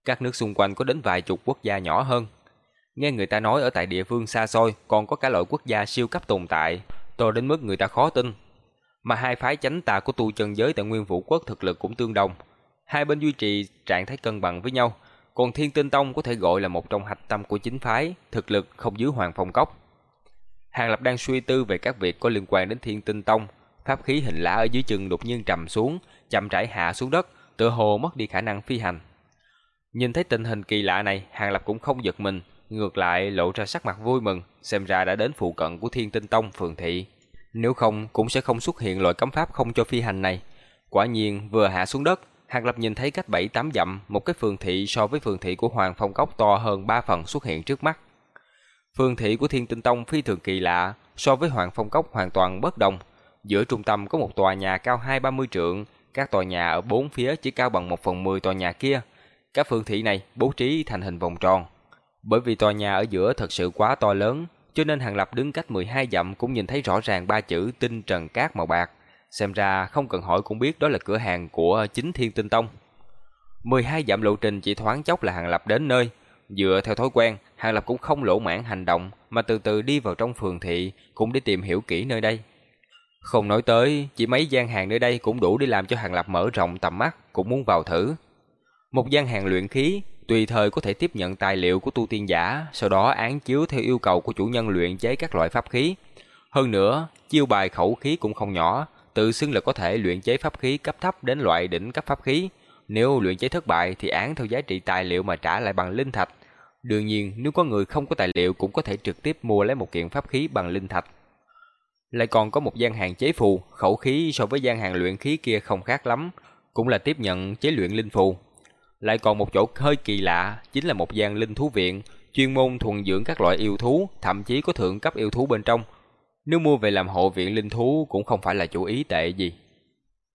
Các nước xung quanh có đến vài chục quốc gia nhỏ hơn. Nghe người ta nói ở tại địa phương xa xôi còn có cả loại quốc gia siêu cấp tồn tại, to đến mức người ta khó tin. Mà hai phái chánh tà của tu chân giới tại Nguyên Vũ Quốc thực lực cũng tương đồng. Hai bên duy trì trạng thái cân bằng với nhau, còn Thiên Tinh Tông có thể gọi là một trong hạch tâm của chính phái, thực lực không dưới Hoàng Phong Cốc. Hàng Lập đang suy tư về các việc có liên quan đến Thiên Tinh Tông, pháp khí hình lá ở dưới chân đột nhiên trầm xuống, chậm rãi hạ xuống đất, tựa hồ mất đi khả năng phi hành. Nhìn thấy tình hình kỳ lạ này, Hàng Lập cũng không giật mình, ngược lại lộ ra sắc mặt vui mừng, xem ra đã đến phụ cận của Thiên Tinh Tông phường thị. Nếu không cũng sẽ không xuất hiện loại cấm pháp không cho phi hành này. Quả nhiên vừa hạ xuống đất, Hàng Lập nhìn thấy cách 7-8 dặm, một cái phường thị so với phường thị của Hoàng Phong Cốc to hơn 3 phần xuất hiện trước mắt. Phường thị của Thiên Tinh Tông phi thường kỳ lạ, so với Hoàng Phong Cốc hoàn toàn bất đồng. Giữa trung tâm có một tòa nhà cao 2-30 trượng, các tòa nhà ở bốn phía chỉ cao bằng 1 phần 10 tòa nhà kia. Các phường thị này bố trí thành hình vòng tròn, bởi vì tòa nhà ở giữa thật sự quá to lớn, cho nên Hàng Lập đứng cách 12 dặm cũng nhìn thấy rõ ràng ba chữ tinh trần cát màu bạc. Xem ra không cần hỏi cũng biết đó là cửa hàng của chính Thiên Tinh Tông. 12 dặm lộ trình chỉ thoáng chốc là Hàng Lập đến nơi. Dựa theo thói quen, Hàng Lập cũng không lỗ mãn hành động, mà từ từ đi vào trong phường thị, cũng để tìm hiểu kỹ nơi đây. Không nói tới, chỉ mấy gian hàng nơi đây cũng đủ để làm cho Hàng Lập mở rộng tầm mắt, cũng muốn vào thử. Một gian hàng luyện khí, tùy thời có thể tiếp nhận tài liệu của tu tiên giả, sau đó án chiếu theo yêu cầu của chủ nhân luyện chế các loại pháp khí. Hơn nữa, chiêu bài khẩu khí cũng không nhỏ, tự xưng là có thể luyện chế pháp khí cấp thấp đến loại đỉnh cấp pháp khí, nếu luyện chế thất bại thì án theo giá trị tài liệu mà trả lại bằng linh thạch. Đương nhiên, nếu có người không có tài liệu cũng có thể trực tiếp mua lấy một kiện pháp khí bằng linh thạch. Lại còn có một gian hàng chế phù, khẩu khí so với gian hàng luyện khí kia không khác lắm, cũng là tiếp nhận chế luyện linh phù. Lại còn một chỗ hơi kỳ lạ, chính là một gian linh thú viện, chuyên môn thuần dưỡng các loại yêu thú, thậm chí có thượng cấp yêu thú bên trong. Nếu mua về làm hộ viện linh thú cũng không phải là chủ ý tệ gì.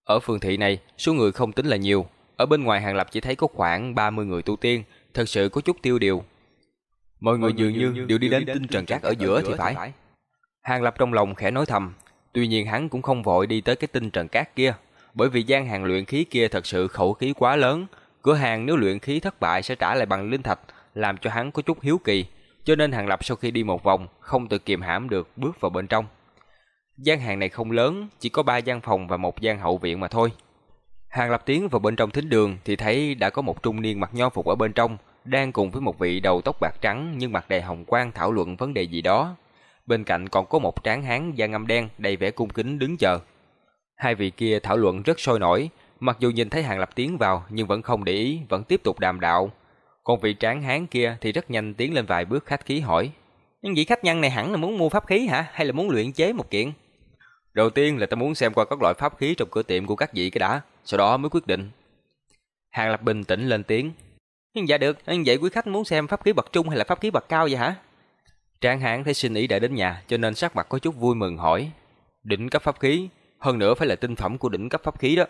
Ở phường thị này, số người không tính là nhiều, ở bên ngoài hàng lập chỉ thấy có khoảng 30 người tu tiên, thật sự có chút tiêu điều. Mọi người dường như đều đi đến tinh trần cát ở giữa thì phải. Hàng lập trong lòng khẽ nói thầm, tuy nhiên hắn cũng không vội đi tới cái tinh trần cát kia, bởi vì gian hàng luyện khí kia thật sự khẩu khí quá lớn, cửa hàng nếu luyện khí thất bại sẽ trả lại bằng linh thạch, làm cho hắn có chút hiếu kỳ, cho nên hàng lập sau khi đi một vòng không tự kiềm hãm được bước vào bên trong. Gian hàng này không lớn, chỉ có ba gian phòng và một gian hậu viện mà thôi. Hàng Lập tiến vào bên trong thính đường thì thấy đã có một trung niên mặc nho phục ở bên trong, đang cùng với một vị đầu tóc bạc trắng nhưng mặt đầy hồng quang thảo luận vấn đề gì đó. Bên cạnh còn có một tráng hán da ngăm đen đầy vẻ cung kính đứng chờ. Hai vị kia thảo luận rất sôi nổi, mặc dù nhìn thấy Hàng Lập tiến vào nhưng vẫn không để ý, vẫn tiếp tục đàm đạo. Còn vị tráng hán kia thì rất nhanh tiến lên vài bước khách khí hỏi. Nhưng vị khách nhân này hẳn là muốn mua pháp khí hả? Hay là muốn luyện chế một kiện? Đầu tiên là ta muốn xem qua các loại pháp khí trong cửa tiệm của các vị cái đã, sau đó mới quyết định. Hàng Lập bình tĩnh lên tiếng. Dạ được, vậy quý khách muốn xem pháp khí bậc trung hay là pháp khí bậc cao vậy hả? Trang hãng thấy xin ý đã đến nhà, cho nên sắc mặt có chút vui mừng hỏi. Đỉnh cấp pháp khí, hơn nữa phải là tinh phẩm của đỉnh cấp pháp khí đó.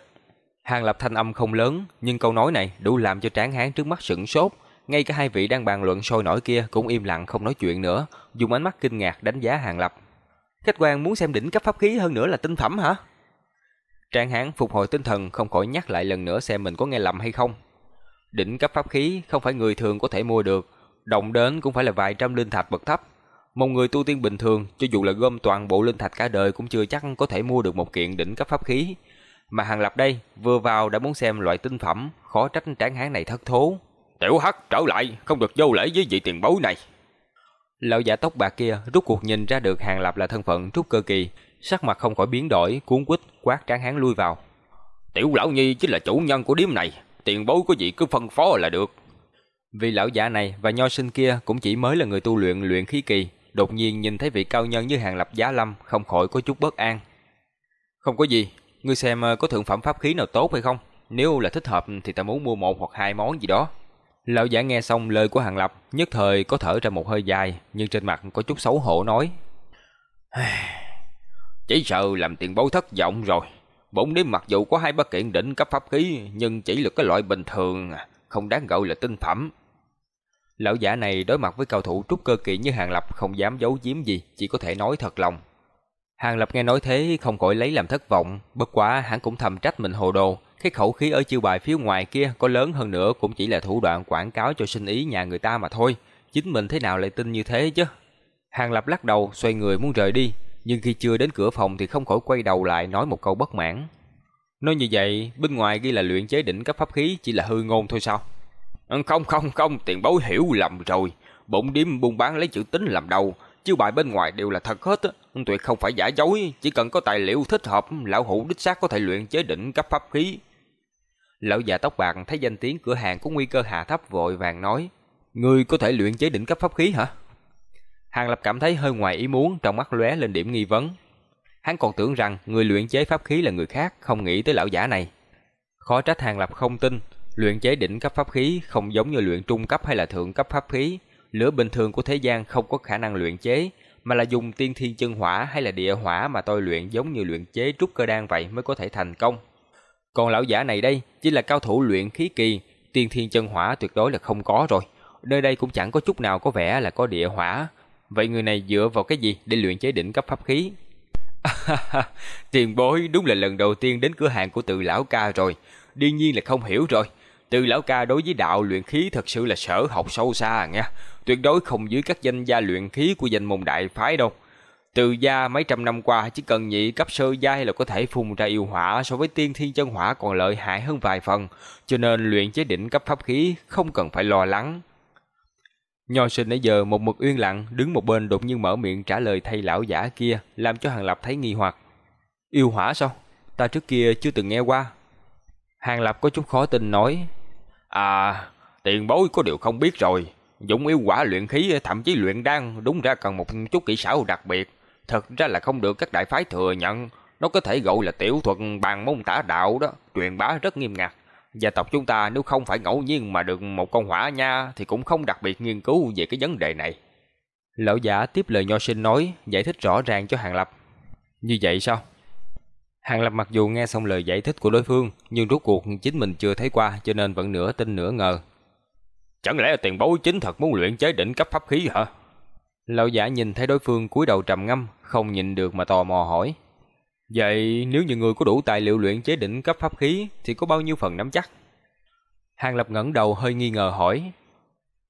Hàng Lập thanh âm không lớn, nhưng câu nói này đủ làm cho tráng hán trước mắt sững sốt. Ngay cả hai vị đang bàn luận sôi nổi kia cũng im lặng không nói chuyện nữa, dùng ánh mắt kinh ngạc đánh giá Hàng Lập. Khách quan muốn xem đỉnh cấp pháp khí hơn nữa là tinh phẩm hả? Tráng hán phục hồi tinh thần không khỏi nhắc lại lần nữa xem mình có nghe lầm hay không. Đỉnh cấp pháp khí không phải người thường có thể mua được, động đến cũng phải là vài trăm linh thạch bậc thấp. Một người tu tiên bình thường, cho dù là gom toàn bộ linh thạch cả đời cũng chưa chắc có thể mua được một kiện đỉnh cấp pháp khí. Mà Hàng Lập đây, vừa vào đã muốn xem loại tinh phẩm, khó trách tráng hán này thất thố. Tiểu Hắc trở lại, không được vô lễ với vị tiền bối này. Lão giả tóc bạc kia rút cuộc nhìn ra được Hàng Lập là thân phận trúc cơ kỳ, sắc mặt không khỏi biến đổi, cuốn quýt quát tráng hán lui vào. Tiểu lão nhi chính là chủ nhân của điếm này, tiền bối của vị cứ phân phó là được. Vì lão giả này và nho sinh kia cũng chỉ mới là người tu luyện luyện khí kỳ, đột nhiên nhìn thấy vị cao nhân như Hàng Lập giá lâm, không khỏi có chút bất an. Không có gì, ngươi xem ờ, có thượng phẩm pháp khí nào tốt hay không? Nếu là thích hợp thì ta muốn mua một hoặc hai món gì đó. Lão giả nghe xong lời của Hàng Lập, nhất thời có thở ra một hơi dài, nhưng trên mặt có chút xấu hổ nói. Chỉ sợ làm tiền bối thất vọng rồi. Bổn đêm mặc dù có hai ba kiện đỉnh cấp pháp khí, nhưng chỉ là cái loại bình thường, không đáng gọi là tinh phẩm. Lão giả này đối mặt với cao thủ trúc cơ kỳ như Hàng Lập không dám giấu giếm gì, chỉ có thể nói thật lòng. Hàng Lập nghe nói thế không khỏi lấy làm thất vọng, bất quá hắn cũng thầm trách mình hồ đồ, cái khẩu khí ở chiêu bài phía ngoài kia có lớn hơn nữa cũng chỉ là thủ đoạn quảng cáo cho sinh ý nhà người ta mà thôi. Chính mình thế nào lại tin như thế chứ? Hàng Lập lắc đầu, xoay người muốn rời đi, nhưng khi chưa đến cửa phòng thì không khỏi quay đầu lại nói một câu bất mãn. Nói như vậy, bên ngoài ghi là luyện chế đỉnh cấp pháp khí chỉ là hư ngôn thôi sao? Ừ, không không không, tiền bối hiểu lầm rồi. Bụng điếm buôn bán lấy chữ tính làm đầu, chiêu bài bên ngoài đều là thật hết á, tuyệt không phải giả dối, chỉ cần có tài liệu thích hợp, lão hủ đích xác có thể luyện chế đỉnh cấp pháp khí. Lão già tóc bạc thấy danh tiếng cửa hàng có nguy cơ hạ thấp vội vàng nói, Ngươi có thể luyện chế đỉnh cấp pháp khí hả? Hàng Lập cảm thấy hơi ngoài ý muốn, trong mắt lóe lên điểm nghi vấn. Hắn còn tưởng rằng người luyện chế pháp khí là người khác, không nghĩ tới lão giả này. Khó trách Hàng Lập không tin, luyện chế đỉnh cấp pháp khí không giống như luyện trung cấp hay là thượng cấp pháp khí. Lửa bình thường của thế gian không có khả năng luyện chế, mà là dùng tiên thiên chân hỏa hay là địa hỏa mà tôi luyện giống như luyện chế trúc cơ đan vậy mới có thể thành công. Còn lão giả này đây chỉ là cao thủ luyện khí kỳ, tiên thiên chân hỏa tuyệt đối là không có rồi. Nơi đây cũng chẳng có chút nào có vẻ là có địa hỏa. Vậy người này dựa vào cái gì để luyện chế đỉnh cấp pháp khí? tiền bối đúng là lần đầu tiên đến cửa hàng của tự lão ca rồi. Đương nhiên là không hiểu rồi. Từ lão ca đối với đạo luyện khí thật sự là sở học sâu xa nha. Tuyệt đối không dưới các danh gia luyện khí của danh môn đại phái đâu. Từ gia mấy trăm năm qua chỉ cần nhị cấp sơ giai là có thể phun ra yêu hỏa so với tiên thiên chân hỏa còn lợi hại hơn vài phần, cho nên luyện chế đỉnh cấp pháp khí không cần phải lo lắng. Nho sinh nãy giờ một mực uyên lặng đứng một bên đột nhiên mở miệng trả lời thay lão giả kia, làm cho Hàng Lập thấy nghi hoặc. Yêu hỏa sao? Ta trước kia chưa từng nghe qua. Hàng Lập có chút khó tin nói. À, tiền bối có điều không biết rồi. Dũng yêu quả luyện khí thậm chí luyện đan đúng ra cần một chút kỹ xảo đặc biệt. Thật ra là không được các đại phái thừa nhận. Nó có thể gọi là tiểu thuật bàn môn tả đạo đó, truyền bá rất nghiêm ngặt. Gia tộc chúng ta nếu không phải ngẫu nhiên mà được một con hỏa nha thì cũng không đặc biệt nghiên cứu về cái vấn đề này. Lão giả tiếp lời nho sinh nói, giải thích rõ ràng cho Hàng Lập. Như vậy sao? Hàng Lập mặc dù nghe xong lời giải thích của đối phương, nhưng rốt cuộc chính mình chưa thấy qua cho nên vẫn nửa tin nửa ngờ. Chẳng lẽ tiền bối chính thật muốn luyện chế đỉnh cấp pháp khí hả? Lão giả nhìn thấy đối phương cúi đầu trầm ngâm, không nhìn được mà tò mò hỏi. Vậy nếu như người có đủ tài liệu luyện chế đỉnh cấp pháp khí thì có bao nhiêu phần nắm chắc? Hàng Lập ngẩng đầu hơi nghi ngờ hỏi.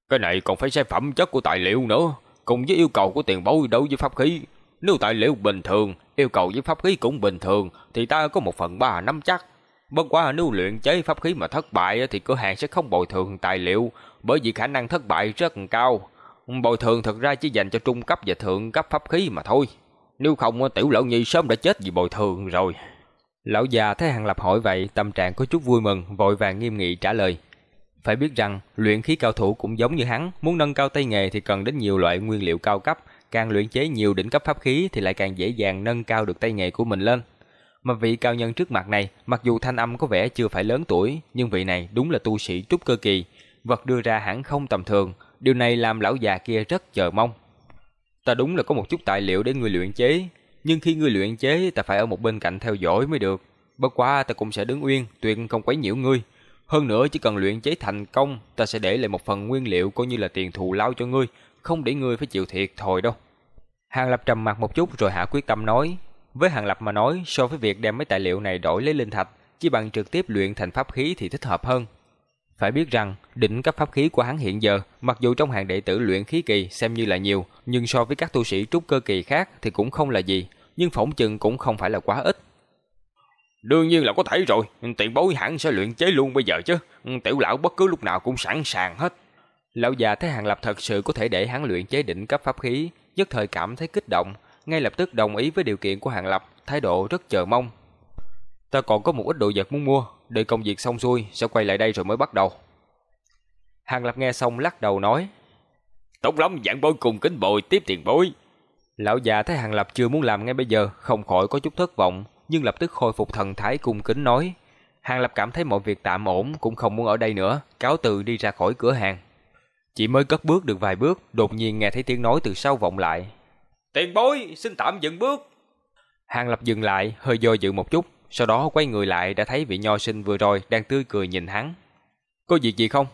Cái này còn phải xem phẩm chất của tài liệu nữa, cùng với yêu cầu của tiền bối đấu với pháp khí. Nếu tài liệu bình thường, yêu cầu với pháp khí cũng bình thường, thì ta có một phần ba nắm chắc. Bất quá nếu luyện chế pháp khí mà thất bại thì cửa hàng sẽ không bồi thường tài liệu, bởi vì khả năng thất bại rất cao. Bồi thường thật ra chỉ dành cho trung cấp và thượng cấp pháp khí mà thôi. Nếu không tiểu lão nhi sớm đã chết vì bồi thường rồi. Lão già thấy Hàng Lập hỏi vậy, tâm trạng có chút vui mừng, vội vàng nghiêm nghị trả lời. Phải biết rằng, luyện khí cao thủ cũng giống như hắn, muốn nâng cao tay nghề thì cần đến nhiều loại nguyên liệu cao cấp, càng luyện chế nhiều đỉnh cấp pháp khí thì lại càng dễ dàng nâng cao được tay nghề của mình lên. Mà vị cao nhân trước mặt này, mặc dù thanh âm có vẻ chưa phải lớn tuổi, nhưng vị này đúng là tu sĩ trúc cơ kỳ, vật đưa ra hẳn không tầm thường, điều này làm lão già kia rất chờ mong. Ta đúng là có một chút tài liệu để ngươi luyện chế, nhưng khi ngươi luyện chế ta phải ở một bên cạnh theo dõi mới được. Bất quá ta cũng sẽ đứng uyên, tuyệt không quấy nhiễu ngươi. Hơn nữa chỉ cần luyện chế thành công, ta sẽ để lại một phần nguyên liệu coi như là tiền thù lao cho ngươi, không để ngươi phải chịu thiệt thòi đâu. Hàng Lập trầm mặt một chút rồi hạ quyết tâm nói. Với Hàng Lập mà nói, so với việc đem mấy tài liệu này đổi lấy linh thạch, chỉ bằng trực tiếp luyện thành pháp khí thì thích hợp hơn. Phải biết rằng, đỉnh cấp pháp khí của hắn hiện giờ, mặc dù trong hàng đệ tử luyện khí kỳ xem như là nhiều, nhưng so với các tu sĩ trúc cơ kỳ khác thì cũng không là gì, nhưng phỏng chừng cũng không phải là quá ít. Đương nhiên là có thể rồi, tiện bối hẳn sẽ luyện chế luôn bây giờ chứ, tiểu lão bất cứ lúc nào cũng sẵn sàng hết. Lão già thấy Hàng Lập thật sự có thể để hắn luyện chế đỉnh cấp pháp khí, nhất thời cảm thấy kích động, ngay lập tức đồng ý với điều kiện của Hàng Lập, thái độ rất chờ mong. Ta còn có một ít đồ vật muốn mua, đợi công việc xong xuôi sẽ quay lại đây rồi mới bắt đầu. Hàng Lập nghe xong lắc đầu nói. Tốt lắm, dạng bối cùng kính bồi tiếp tiền bối. Lão già thấy Hàng Lập chưa muốn làm ngay bây giờ, không khỏi có chút thất vọng, nhưng lập tức khôi phục thần thái cung kính nói. Hàng Lập cảm thấy mọi việc tạm ổn, cũng không muốn ở đây nữa, cáo từ đi ra khỏi cửa hàng. Chỉ mới cất bước được vài bước, đột nhiên nghe thấy tiếng nói từ sau vọng lại. Tiền bối, xin tạm dừng bước. Hàng Lập dừng lại, hơi do dự một chút, sau đó quay người lại đã thấy vị nho sinh vừa rồi đang tươi cười nhìn hắn. Có việc gì không?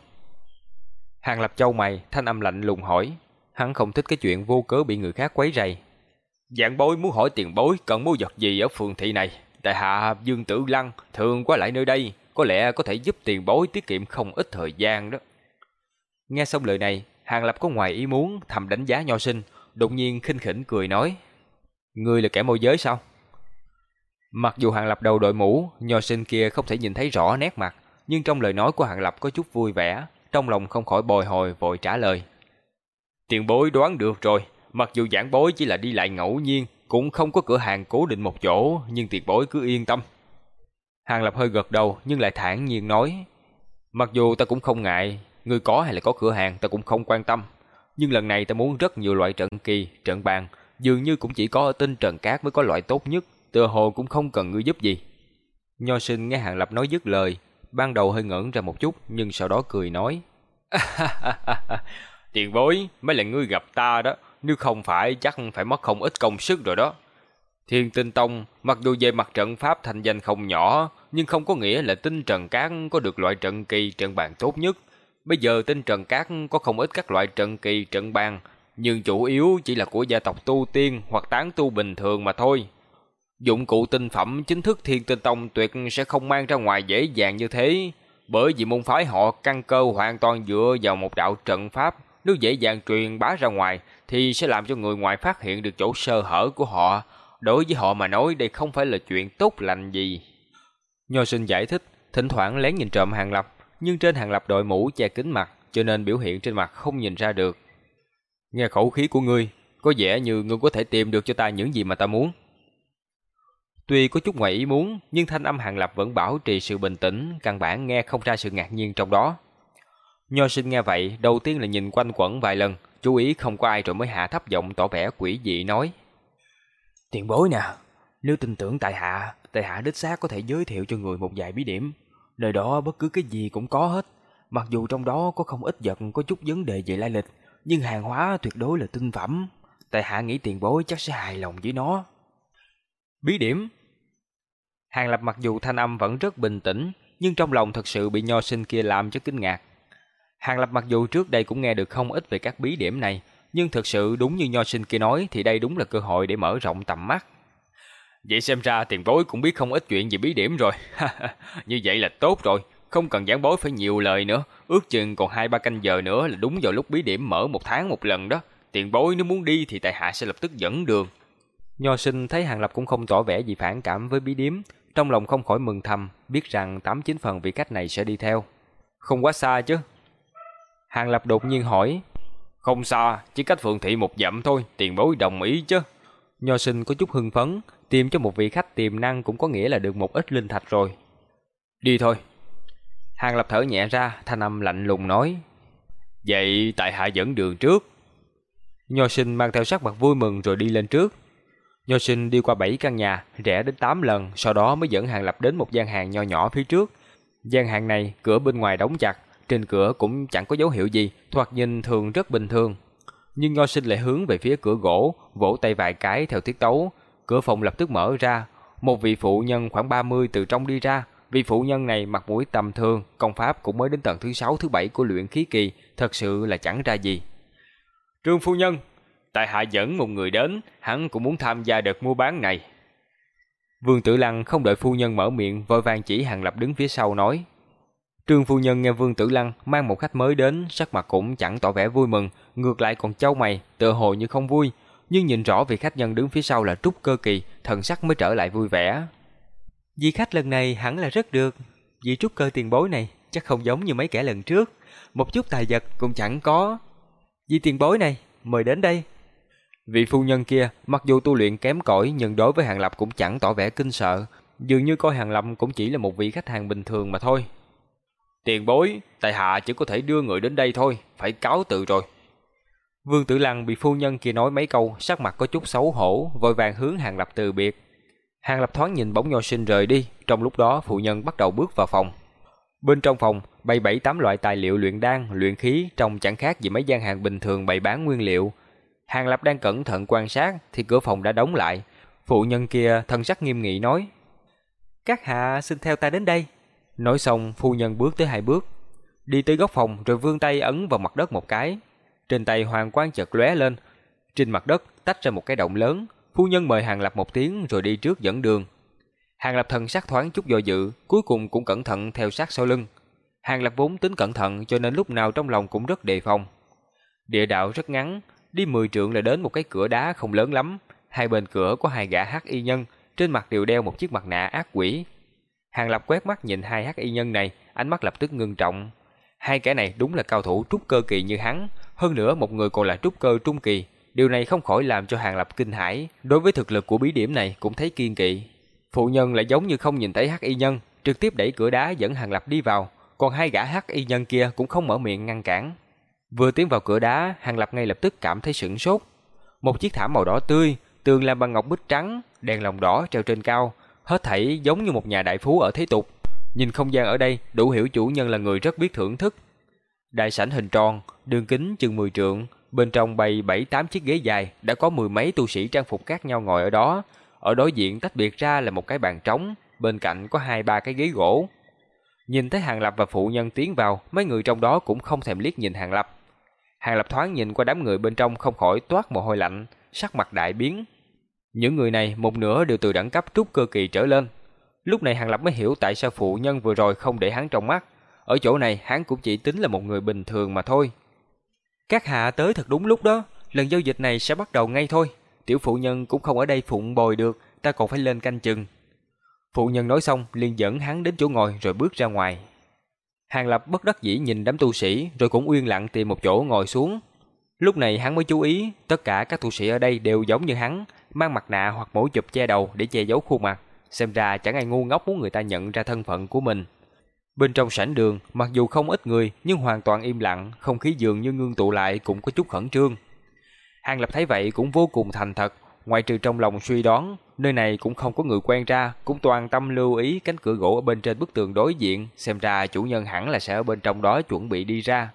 Hàng Lập châu mày, thanh âm lạnh lùng hỏi. Hắn không thích cái chuyện vô cớ bị người khác quấy rầy. Dạng bối muốn hỏi tiền bối cần mua vật gì ở phường thị này. Tại hạ Dương Tử Lăng thường qua lại nơi đây, có lẽ có thể giúp tiền bối tiết kiệm không ít thời gian đó. Nghe xong lời này, Hàng Lập có ngoài ý muốn thầm đánh giá nho sinh, đột nhiên khinh khỉnh cười nói. Ngươi là kẻ môi giới sao? Mặc dù Hàng Lập đầu đội mũ, nho sinh kia không thể nhìn thấy rõ nét mặt, nhưng trong lời nói của Hàng Lập có chút vui vẻ, trong lòng không khỏi bồi hồi vội trả lời. Tiền bối đoán được rồi, mặc dù giảng bối chỉ là đi lại ngẫu nhiên, cũng không có cửa hàng cố định một chỗ, nhưng tiền bối cứ yên tâm. Hàng Lập hơi gật đầu nhưng lại thản nhiên nói, mặc dù ta cũng không ngại, người có hay là có cửa hàng ta cũng không quan tâm, nhưng lần này ta muốn rất nhiều loại trận kỳ, trận bàn, dường như cũng chỉ có ở tinh Trần Cát mới có loại tốt nhất, tựa hồ cũng không cần ngươi giúp gì. Nho sinh nghe Hàng Lập nói dứt lời, ban đầu hơi ngẩn ra một chút nhưng sau đó cười nói. Tiền bối, mấy lần ngươi gặp ta đó, nếu không phải chắc phải mất không ít công sức rồi đó. Thiên Tinh Tông, mặc dù về mặt trận pháp thành danh không nhỏ, nhưng không có nghĩa là tinh trần cát có được loại trận kỳ trận bàn tốt nhất. Bây giờ tinh trần cát có không ít các loại trận kỳ trận bàn, nhưng chủ yếu chỉ là của gia tộc tu tiên hoặc tán tu bình thường mà thôi. Dụng cụ tinh phẩm chính thức Thiên Tinh Tông tuyệt sẽ không mang ra ngoài dễ dàng như thế, bởi vì môn phái họ căn cơ hoàn toàn dựa vào một đạo trận pháp, nếu dễ dàng truyền bá ra ngoài thì sẽ làm cho người ngoài phát hiện được chỗ sơ hở của họ. Đối với họ mà nói đây không phải là chuyện tốt lành gì. Nho sinh giải thích, thỉnh thoảng lén nhìn trộm hàng lập, nhưng trên hàng lập đội mũ che kính mặt, cho nên biểu hiện trên mặt không nhìn ra được. Nghe khẩu khí của ngươi, có vẻ như ngươi có thể tìm được cho ta những gì mà ta muốn. Tuy có chút ngoài ý muốn, nhưng thanh âm Hàng Lập vẫn bảo trì sự bình tĩnh, căn bản nghe không ra sự ngạc nhiên trong đó. Nho sinh nghe vậy, đầu tiên là nhìn quanh quẩn vài lần, chú ý không có ai rồi mới hạ thấp giọng tỏ vẻ quỷ dị nói. Tiền bối nè, nếu tin tưởng tại hạ, tại hạ đích xác có thể giới thiệu cho người một vài bí điểm. Nơi đó bất cứ cái gì cũng có hết. Mặc dù trong đó có không ít vật có chút vấn đề về lai lịch, nhưng hàng hóa tuyệt đối là tinh phẩm. Tại hạ nghĩ tiền bối chắc sẽ hài lòng với nó. Bí điểm Hàng Lập mặc dù thanh âm vẫn rất bình tĩnh, nhưng trong lòng thật sự bị nho sinh kia làm cho kinh ngạc. Hàng Lập mặc dù trước đây cũng nghe được không ít về các bí điểm này, nhưng thực sự đúng như nho sinh kia nói thì đây đúng là cơ hội để mở rộng tầm mắt. Vậy xem ra tiền bối cũng biết không ít chuyện về bí điểm rồi. như vậy là tốt rồi, không cần giảng bối phải nhiều lời nữa. Ước chừng còn hai ba canh giờ nữa là đúng vào lúc bí điểm mở một tháng một lần đó. Tiền bối nếu muốn đi thì tại hạ sẽ lập tức dẫn đường. Nho sinh thấy Hàng Lập cũng không tỏ vẻ gì phản cảm với bí điểm, trong lòng không khỏi mừng thầm, biết rằng tám chín phần vị khách này sẽ đi theo. Không quá xa chứ. Hàng Lập đột nhiên hỏi, không xa, chỉ cách phượng thị một dặm thôi, tiền bối đồng ý chứ. Nho sinh có chút hưng phấn, tìm cho một vị khách tiềm năng cũng có nghĩa là được một ít linh thạch rồi. Đi thôi. Hàng Lập thở nhẹ ra, thanh âm lạnh lùng nói. Vậy tại hạ dẫn đường trước. Nho sinh mang theo sắc mặt vui mừng rồi đi lên trước. Nho sinh đi qua 7 căn nhà, rẽ đến 8 lần, sau đó mới dẫn Hàng Lập đến một gian hàng nho nhỏ phía trước. Gian hàng này, cửa bên ngoài đóng chặt, trên cửa cũng chẳng có dấu hiệu gì, thoạt nhìn thường rất bình thường. Nhưng Nho sinh lại hướng về phía cửa gỗ, vỗ tay vài cái theo tiết tấu. Cửa phòng lập tức mở ra, một vị phụ nhân khoảng 30 từ trong đi ra. Vị phụ nhân này mặt mũi tầm thường, công pháp cũng mới đến tầng thứ 6 thứ 7 của luyện khí kỳ, thật sự là chẳng ra gì. Trương phu nhân, tại hạ dẫn một người đến, hắn cũng muốn tham gia đợt mua bán này. Vương Tử Lăng không đợi phu nhân mở miệng, vội vàng chỉ Hàng Lập đứng phía sau nói. Trương phu nhân nghe Vương Tử Lăng mang một khách mới đến, sắc mặt cũng chẳng tỏ vẻ vui mừng, ngược lại còn châu mày, tựa hồ như không vui, nhưng nhìn rõ vị khách nhân đứng phía sau là Trúc Cơ Kỳ, thần sắc mới trở lại vui vẻ. Vị khách lần này hẳn là rất được, vị Trúc Cơ tiền bối này chắc không giống như mấy kẻ lần trước, một chút tài vật cũng chẳng có. Vị tiền bối này, mời đến đây. Vị phu nhân kia, mặc dù tu luyện kém cỏi nhưng đối với Hàng Lập cũng chẳng tỏ vẻ kinh sợ, dường như coi Hàng Lập cũng chỉ là một vị khách hàng bình thường mà thôi. Tiền bối, tại hạ chỉ có thể đưa người đến đây thôi, phải cáo từ rồi. Vương Tử Lăng bị phu nhân kia nói mấy câu, sắc mặt có chút xấu hổ, vội vàng hướng Hàng Lập từ biệt. Hàng Lập thoáng nhìn bóng nho sinh rời đi, trong lúc đó phụ nhân bắt đầu bước vào phòng. Bên trong phòng, bày bảy tám loại tài liệu luyện đan, luyện khí trông chẳng khác gì mấy gian hàng bình thường bày bán nguyên liệu. Hàng Lập đang cẩn thận quan sát thì cửa phòng đã đóng lại. Phụ nhân kia thân sắc nghiêm nghị nói: "Các hạ xin theo ta đến đây." Nói xong, phu nhân bước tới hai bước, đi tới góc phòng rồi vươn tay ấn vào mặt đất một cái. Trên tay hoàng quang chợt lóe lên, trên mặt đất tách ra một cái động lớn, phu nhân mời Hàng Lập một tiếng rồi đi trước dẫn đường. Hàng Lập thần sắc thoáng chút do dự, cuối cùng cũng cẩn thận theo sát sau lưng. Hàng Lập vốn tính cẩn thận cho nên lúc nào trong lòng cũng rất đề phòng. Địa đạo rất ngắn, đi 10 trượng là đến một cái cửa đá không lớn lắm, hai bên cửa có hai gã hắc y nhân, trên mặt đều đeo một chiếc mặt nạ ác quỷ, Hàng Lập quét mắt nhìn hai hắc y nhân này, ánh mắt lập tức ngưng trọng. Hai kẻ này đúng là cao thủ trúc cơ kỳ như hắn, hơn nữa một người còn là trúc cơ trung kỳ. Điều này không khỏi làm cho Hàng Lập kinh hãi, đối với thực lực của bí điểm này cũng thấy kiên kỵ. Phụ nhân lại giống như không nhìn thấy hắc y nhân, trực tiếp đẩy cửa đá dẫn Hàng Lập đi vào, còn hai gã hắc y nhân kia cũng không mở miệng ngăn cản. Vừa tiến vào cửa đá, Hàng Lập ngay lập tức cảm thấy sửng sốt. Một chiếc thảm màu đỏ tươi, tường làm bằng ngọc bích trắng, đèn lồng đỏ treo trên cao, hết thảy giống như một nhà đại phú ở thế tục. Nhìn không gian ở đây, đủ hiểu chủ nhân là người rất biết thưởng thức. Đại sảnh hình tròn, đường kính chừng 10 trượng, bên trong bày 7-8 chiếc ghế dài, đã có mười mấy tu sĩ trang phục khác nhau ngồi ở đó. Ở đối diện tách biệt ra là một cái bàn trống, bên cạnh có hai ba cái ghế gỗ. Nhìn thấy Hàng Lập và phụ nhân tiến vào, mấy người trong đó cũng không thèm liếc nhìn Hàng Lập. Hàng Lập thoáng nhìn qua đám người bên trong không khỏi toát mồ hôi lạnh, sắc mặt đại biến, những người này một nửa đều từ đẳng cấp trúc cơ kỳ trở lên. Lúc này Hàng Lập mới hiểu tại sao phụ nhân vừa rồi không để hắn trong mắt. Ở chỗ này hắn cũng chỉ tính là một người bình thường mà thôi. Các hạ tới thật đúng lúc đó, lần giao dịch này sẽ bắt đầu ngay thôi. Tiểu phụ nhân cũng không ở đây phụng bồi được, ta còn phải lên canh chừng. Phụ nhân nói xong liền dẫn hắn đến chỗ ngồi rồi bước ra ngoài. Hàng Lập bất đắc dĩ nhìn đám tu sĩ rồi cũng uyên lặng tìm một chỗ ngồi xuống. Lúc này hắn mới chú ý, tất cả các tu sĩ ở đây đều giống như hắn, mang mặt nạ hoặc mũ chụp che đầu để che giấu khuôn mặt, xem ra chẳng ai ngu ngốc muốn người ta nhận ra thân phận của mình. Bên trong sảnh đường, mặc dù không ít người nhưng hoàn toàn im lặng, không khí dường như ngưng tụ lại cũng có chút khẩn trương. Hàng Lập thấy vậy cũng vô cùng thành thật, ngoại trừ trong lòng suy đoán, nơi này cũng không có người quen ra, cũng toàn tâm lưu ý cánh cửa gỗ ở bên trên bức tường đối diện, xem ra chủ nhân hẳn là sẽ ở bên trong đó chuẩn bị đi ra.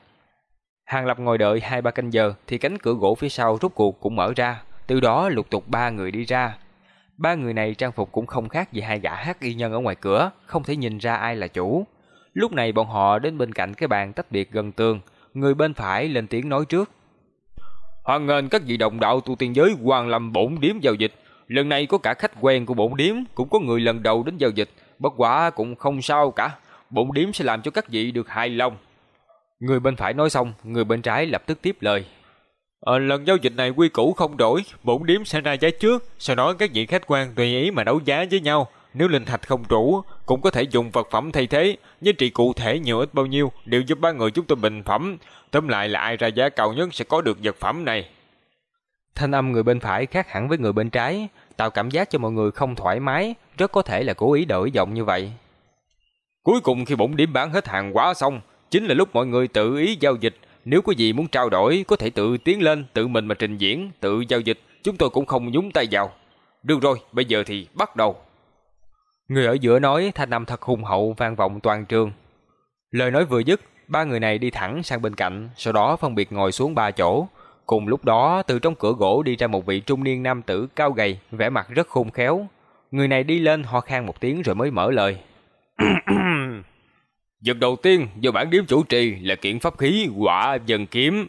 Hàng Lập ngồi đợi hai ba canh giờ thì cánh cửa gỗ phía sau rút cuộc cũng mở ra, từ đó lục tục ba người đi ra. Ba người này trang phục cũng không khác gì hai gã hắc y nhân ở ngoài cửa, không thể nhìn ra ai là chủ. Lúc này bọn họ đến bên cạnh cái bàn tách biệt gần tường, người bên phải lên tiếng nói trước. Hoan nghênh các vị đồng đạo tu tiên giới Hoàng Lâm bổn điếm giao dịch. Lần này có cả khách quen của bổn điếm, cũng có người lần đầu đến giao dịch, bất quá cũng không sao cả. Bổn điếm sẽ làm cho các vị được hài lòng. Người bên phải nói xong, người bên trái lập tức tiếp lời. Ờ, lần giao dịch này quy củ không đổi, bổn điếm sẽ ra giá trước, sau đó các vị khách quan tùy ý mà đấu giá với nhau. Nếu linh thạch không đủ, cũng có thể dùng vật phẩm thay thế, giá trị cụ thể nhiều ít bao nhiêu đều giúp ba người chúng tôi bình phẩm. Tóm lại là ai ra giá cao nhất sẽ có được vật phẩm này. Thanh âm người bên phải khác hẳn với người bên trái, tạo cảm giác cho mọi người không thoải mái, rất có thể là cố ý đổi giọng như vậy. Cuối cùng khi bổn điểm bán hết hàng hóa xong, chính là lúc mọi người tự ý giao dịch. Nếu có gì muốn trao đổi, có thể tự tiến lên, tự mình mà trình diễn, tự giao dịch, chúng tôi cũng không nhúng tay vào. Được rồi, bây giờ thì bắt đầu. Người ở giữa nói thanh âm thật hùng hậu vang vọng toàn trường. Lời nói vừa dứt, ba người này đi thẳng sang bên cạnh, sau đó phân biệt ngồi xuống ba chỗ. Cùng lúc đó, từ trong cửa gỗ đi ra một vị trung niên nam tử cao gầy, vẻ mặt rất khôn khéo. Người này đi lên ho khan một tiếng rồi mới mở lời. Vật đầu tiên do bản điếm chủ trì là kiện pháp khí quả dân kiếm.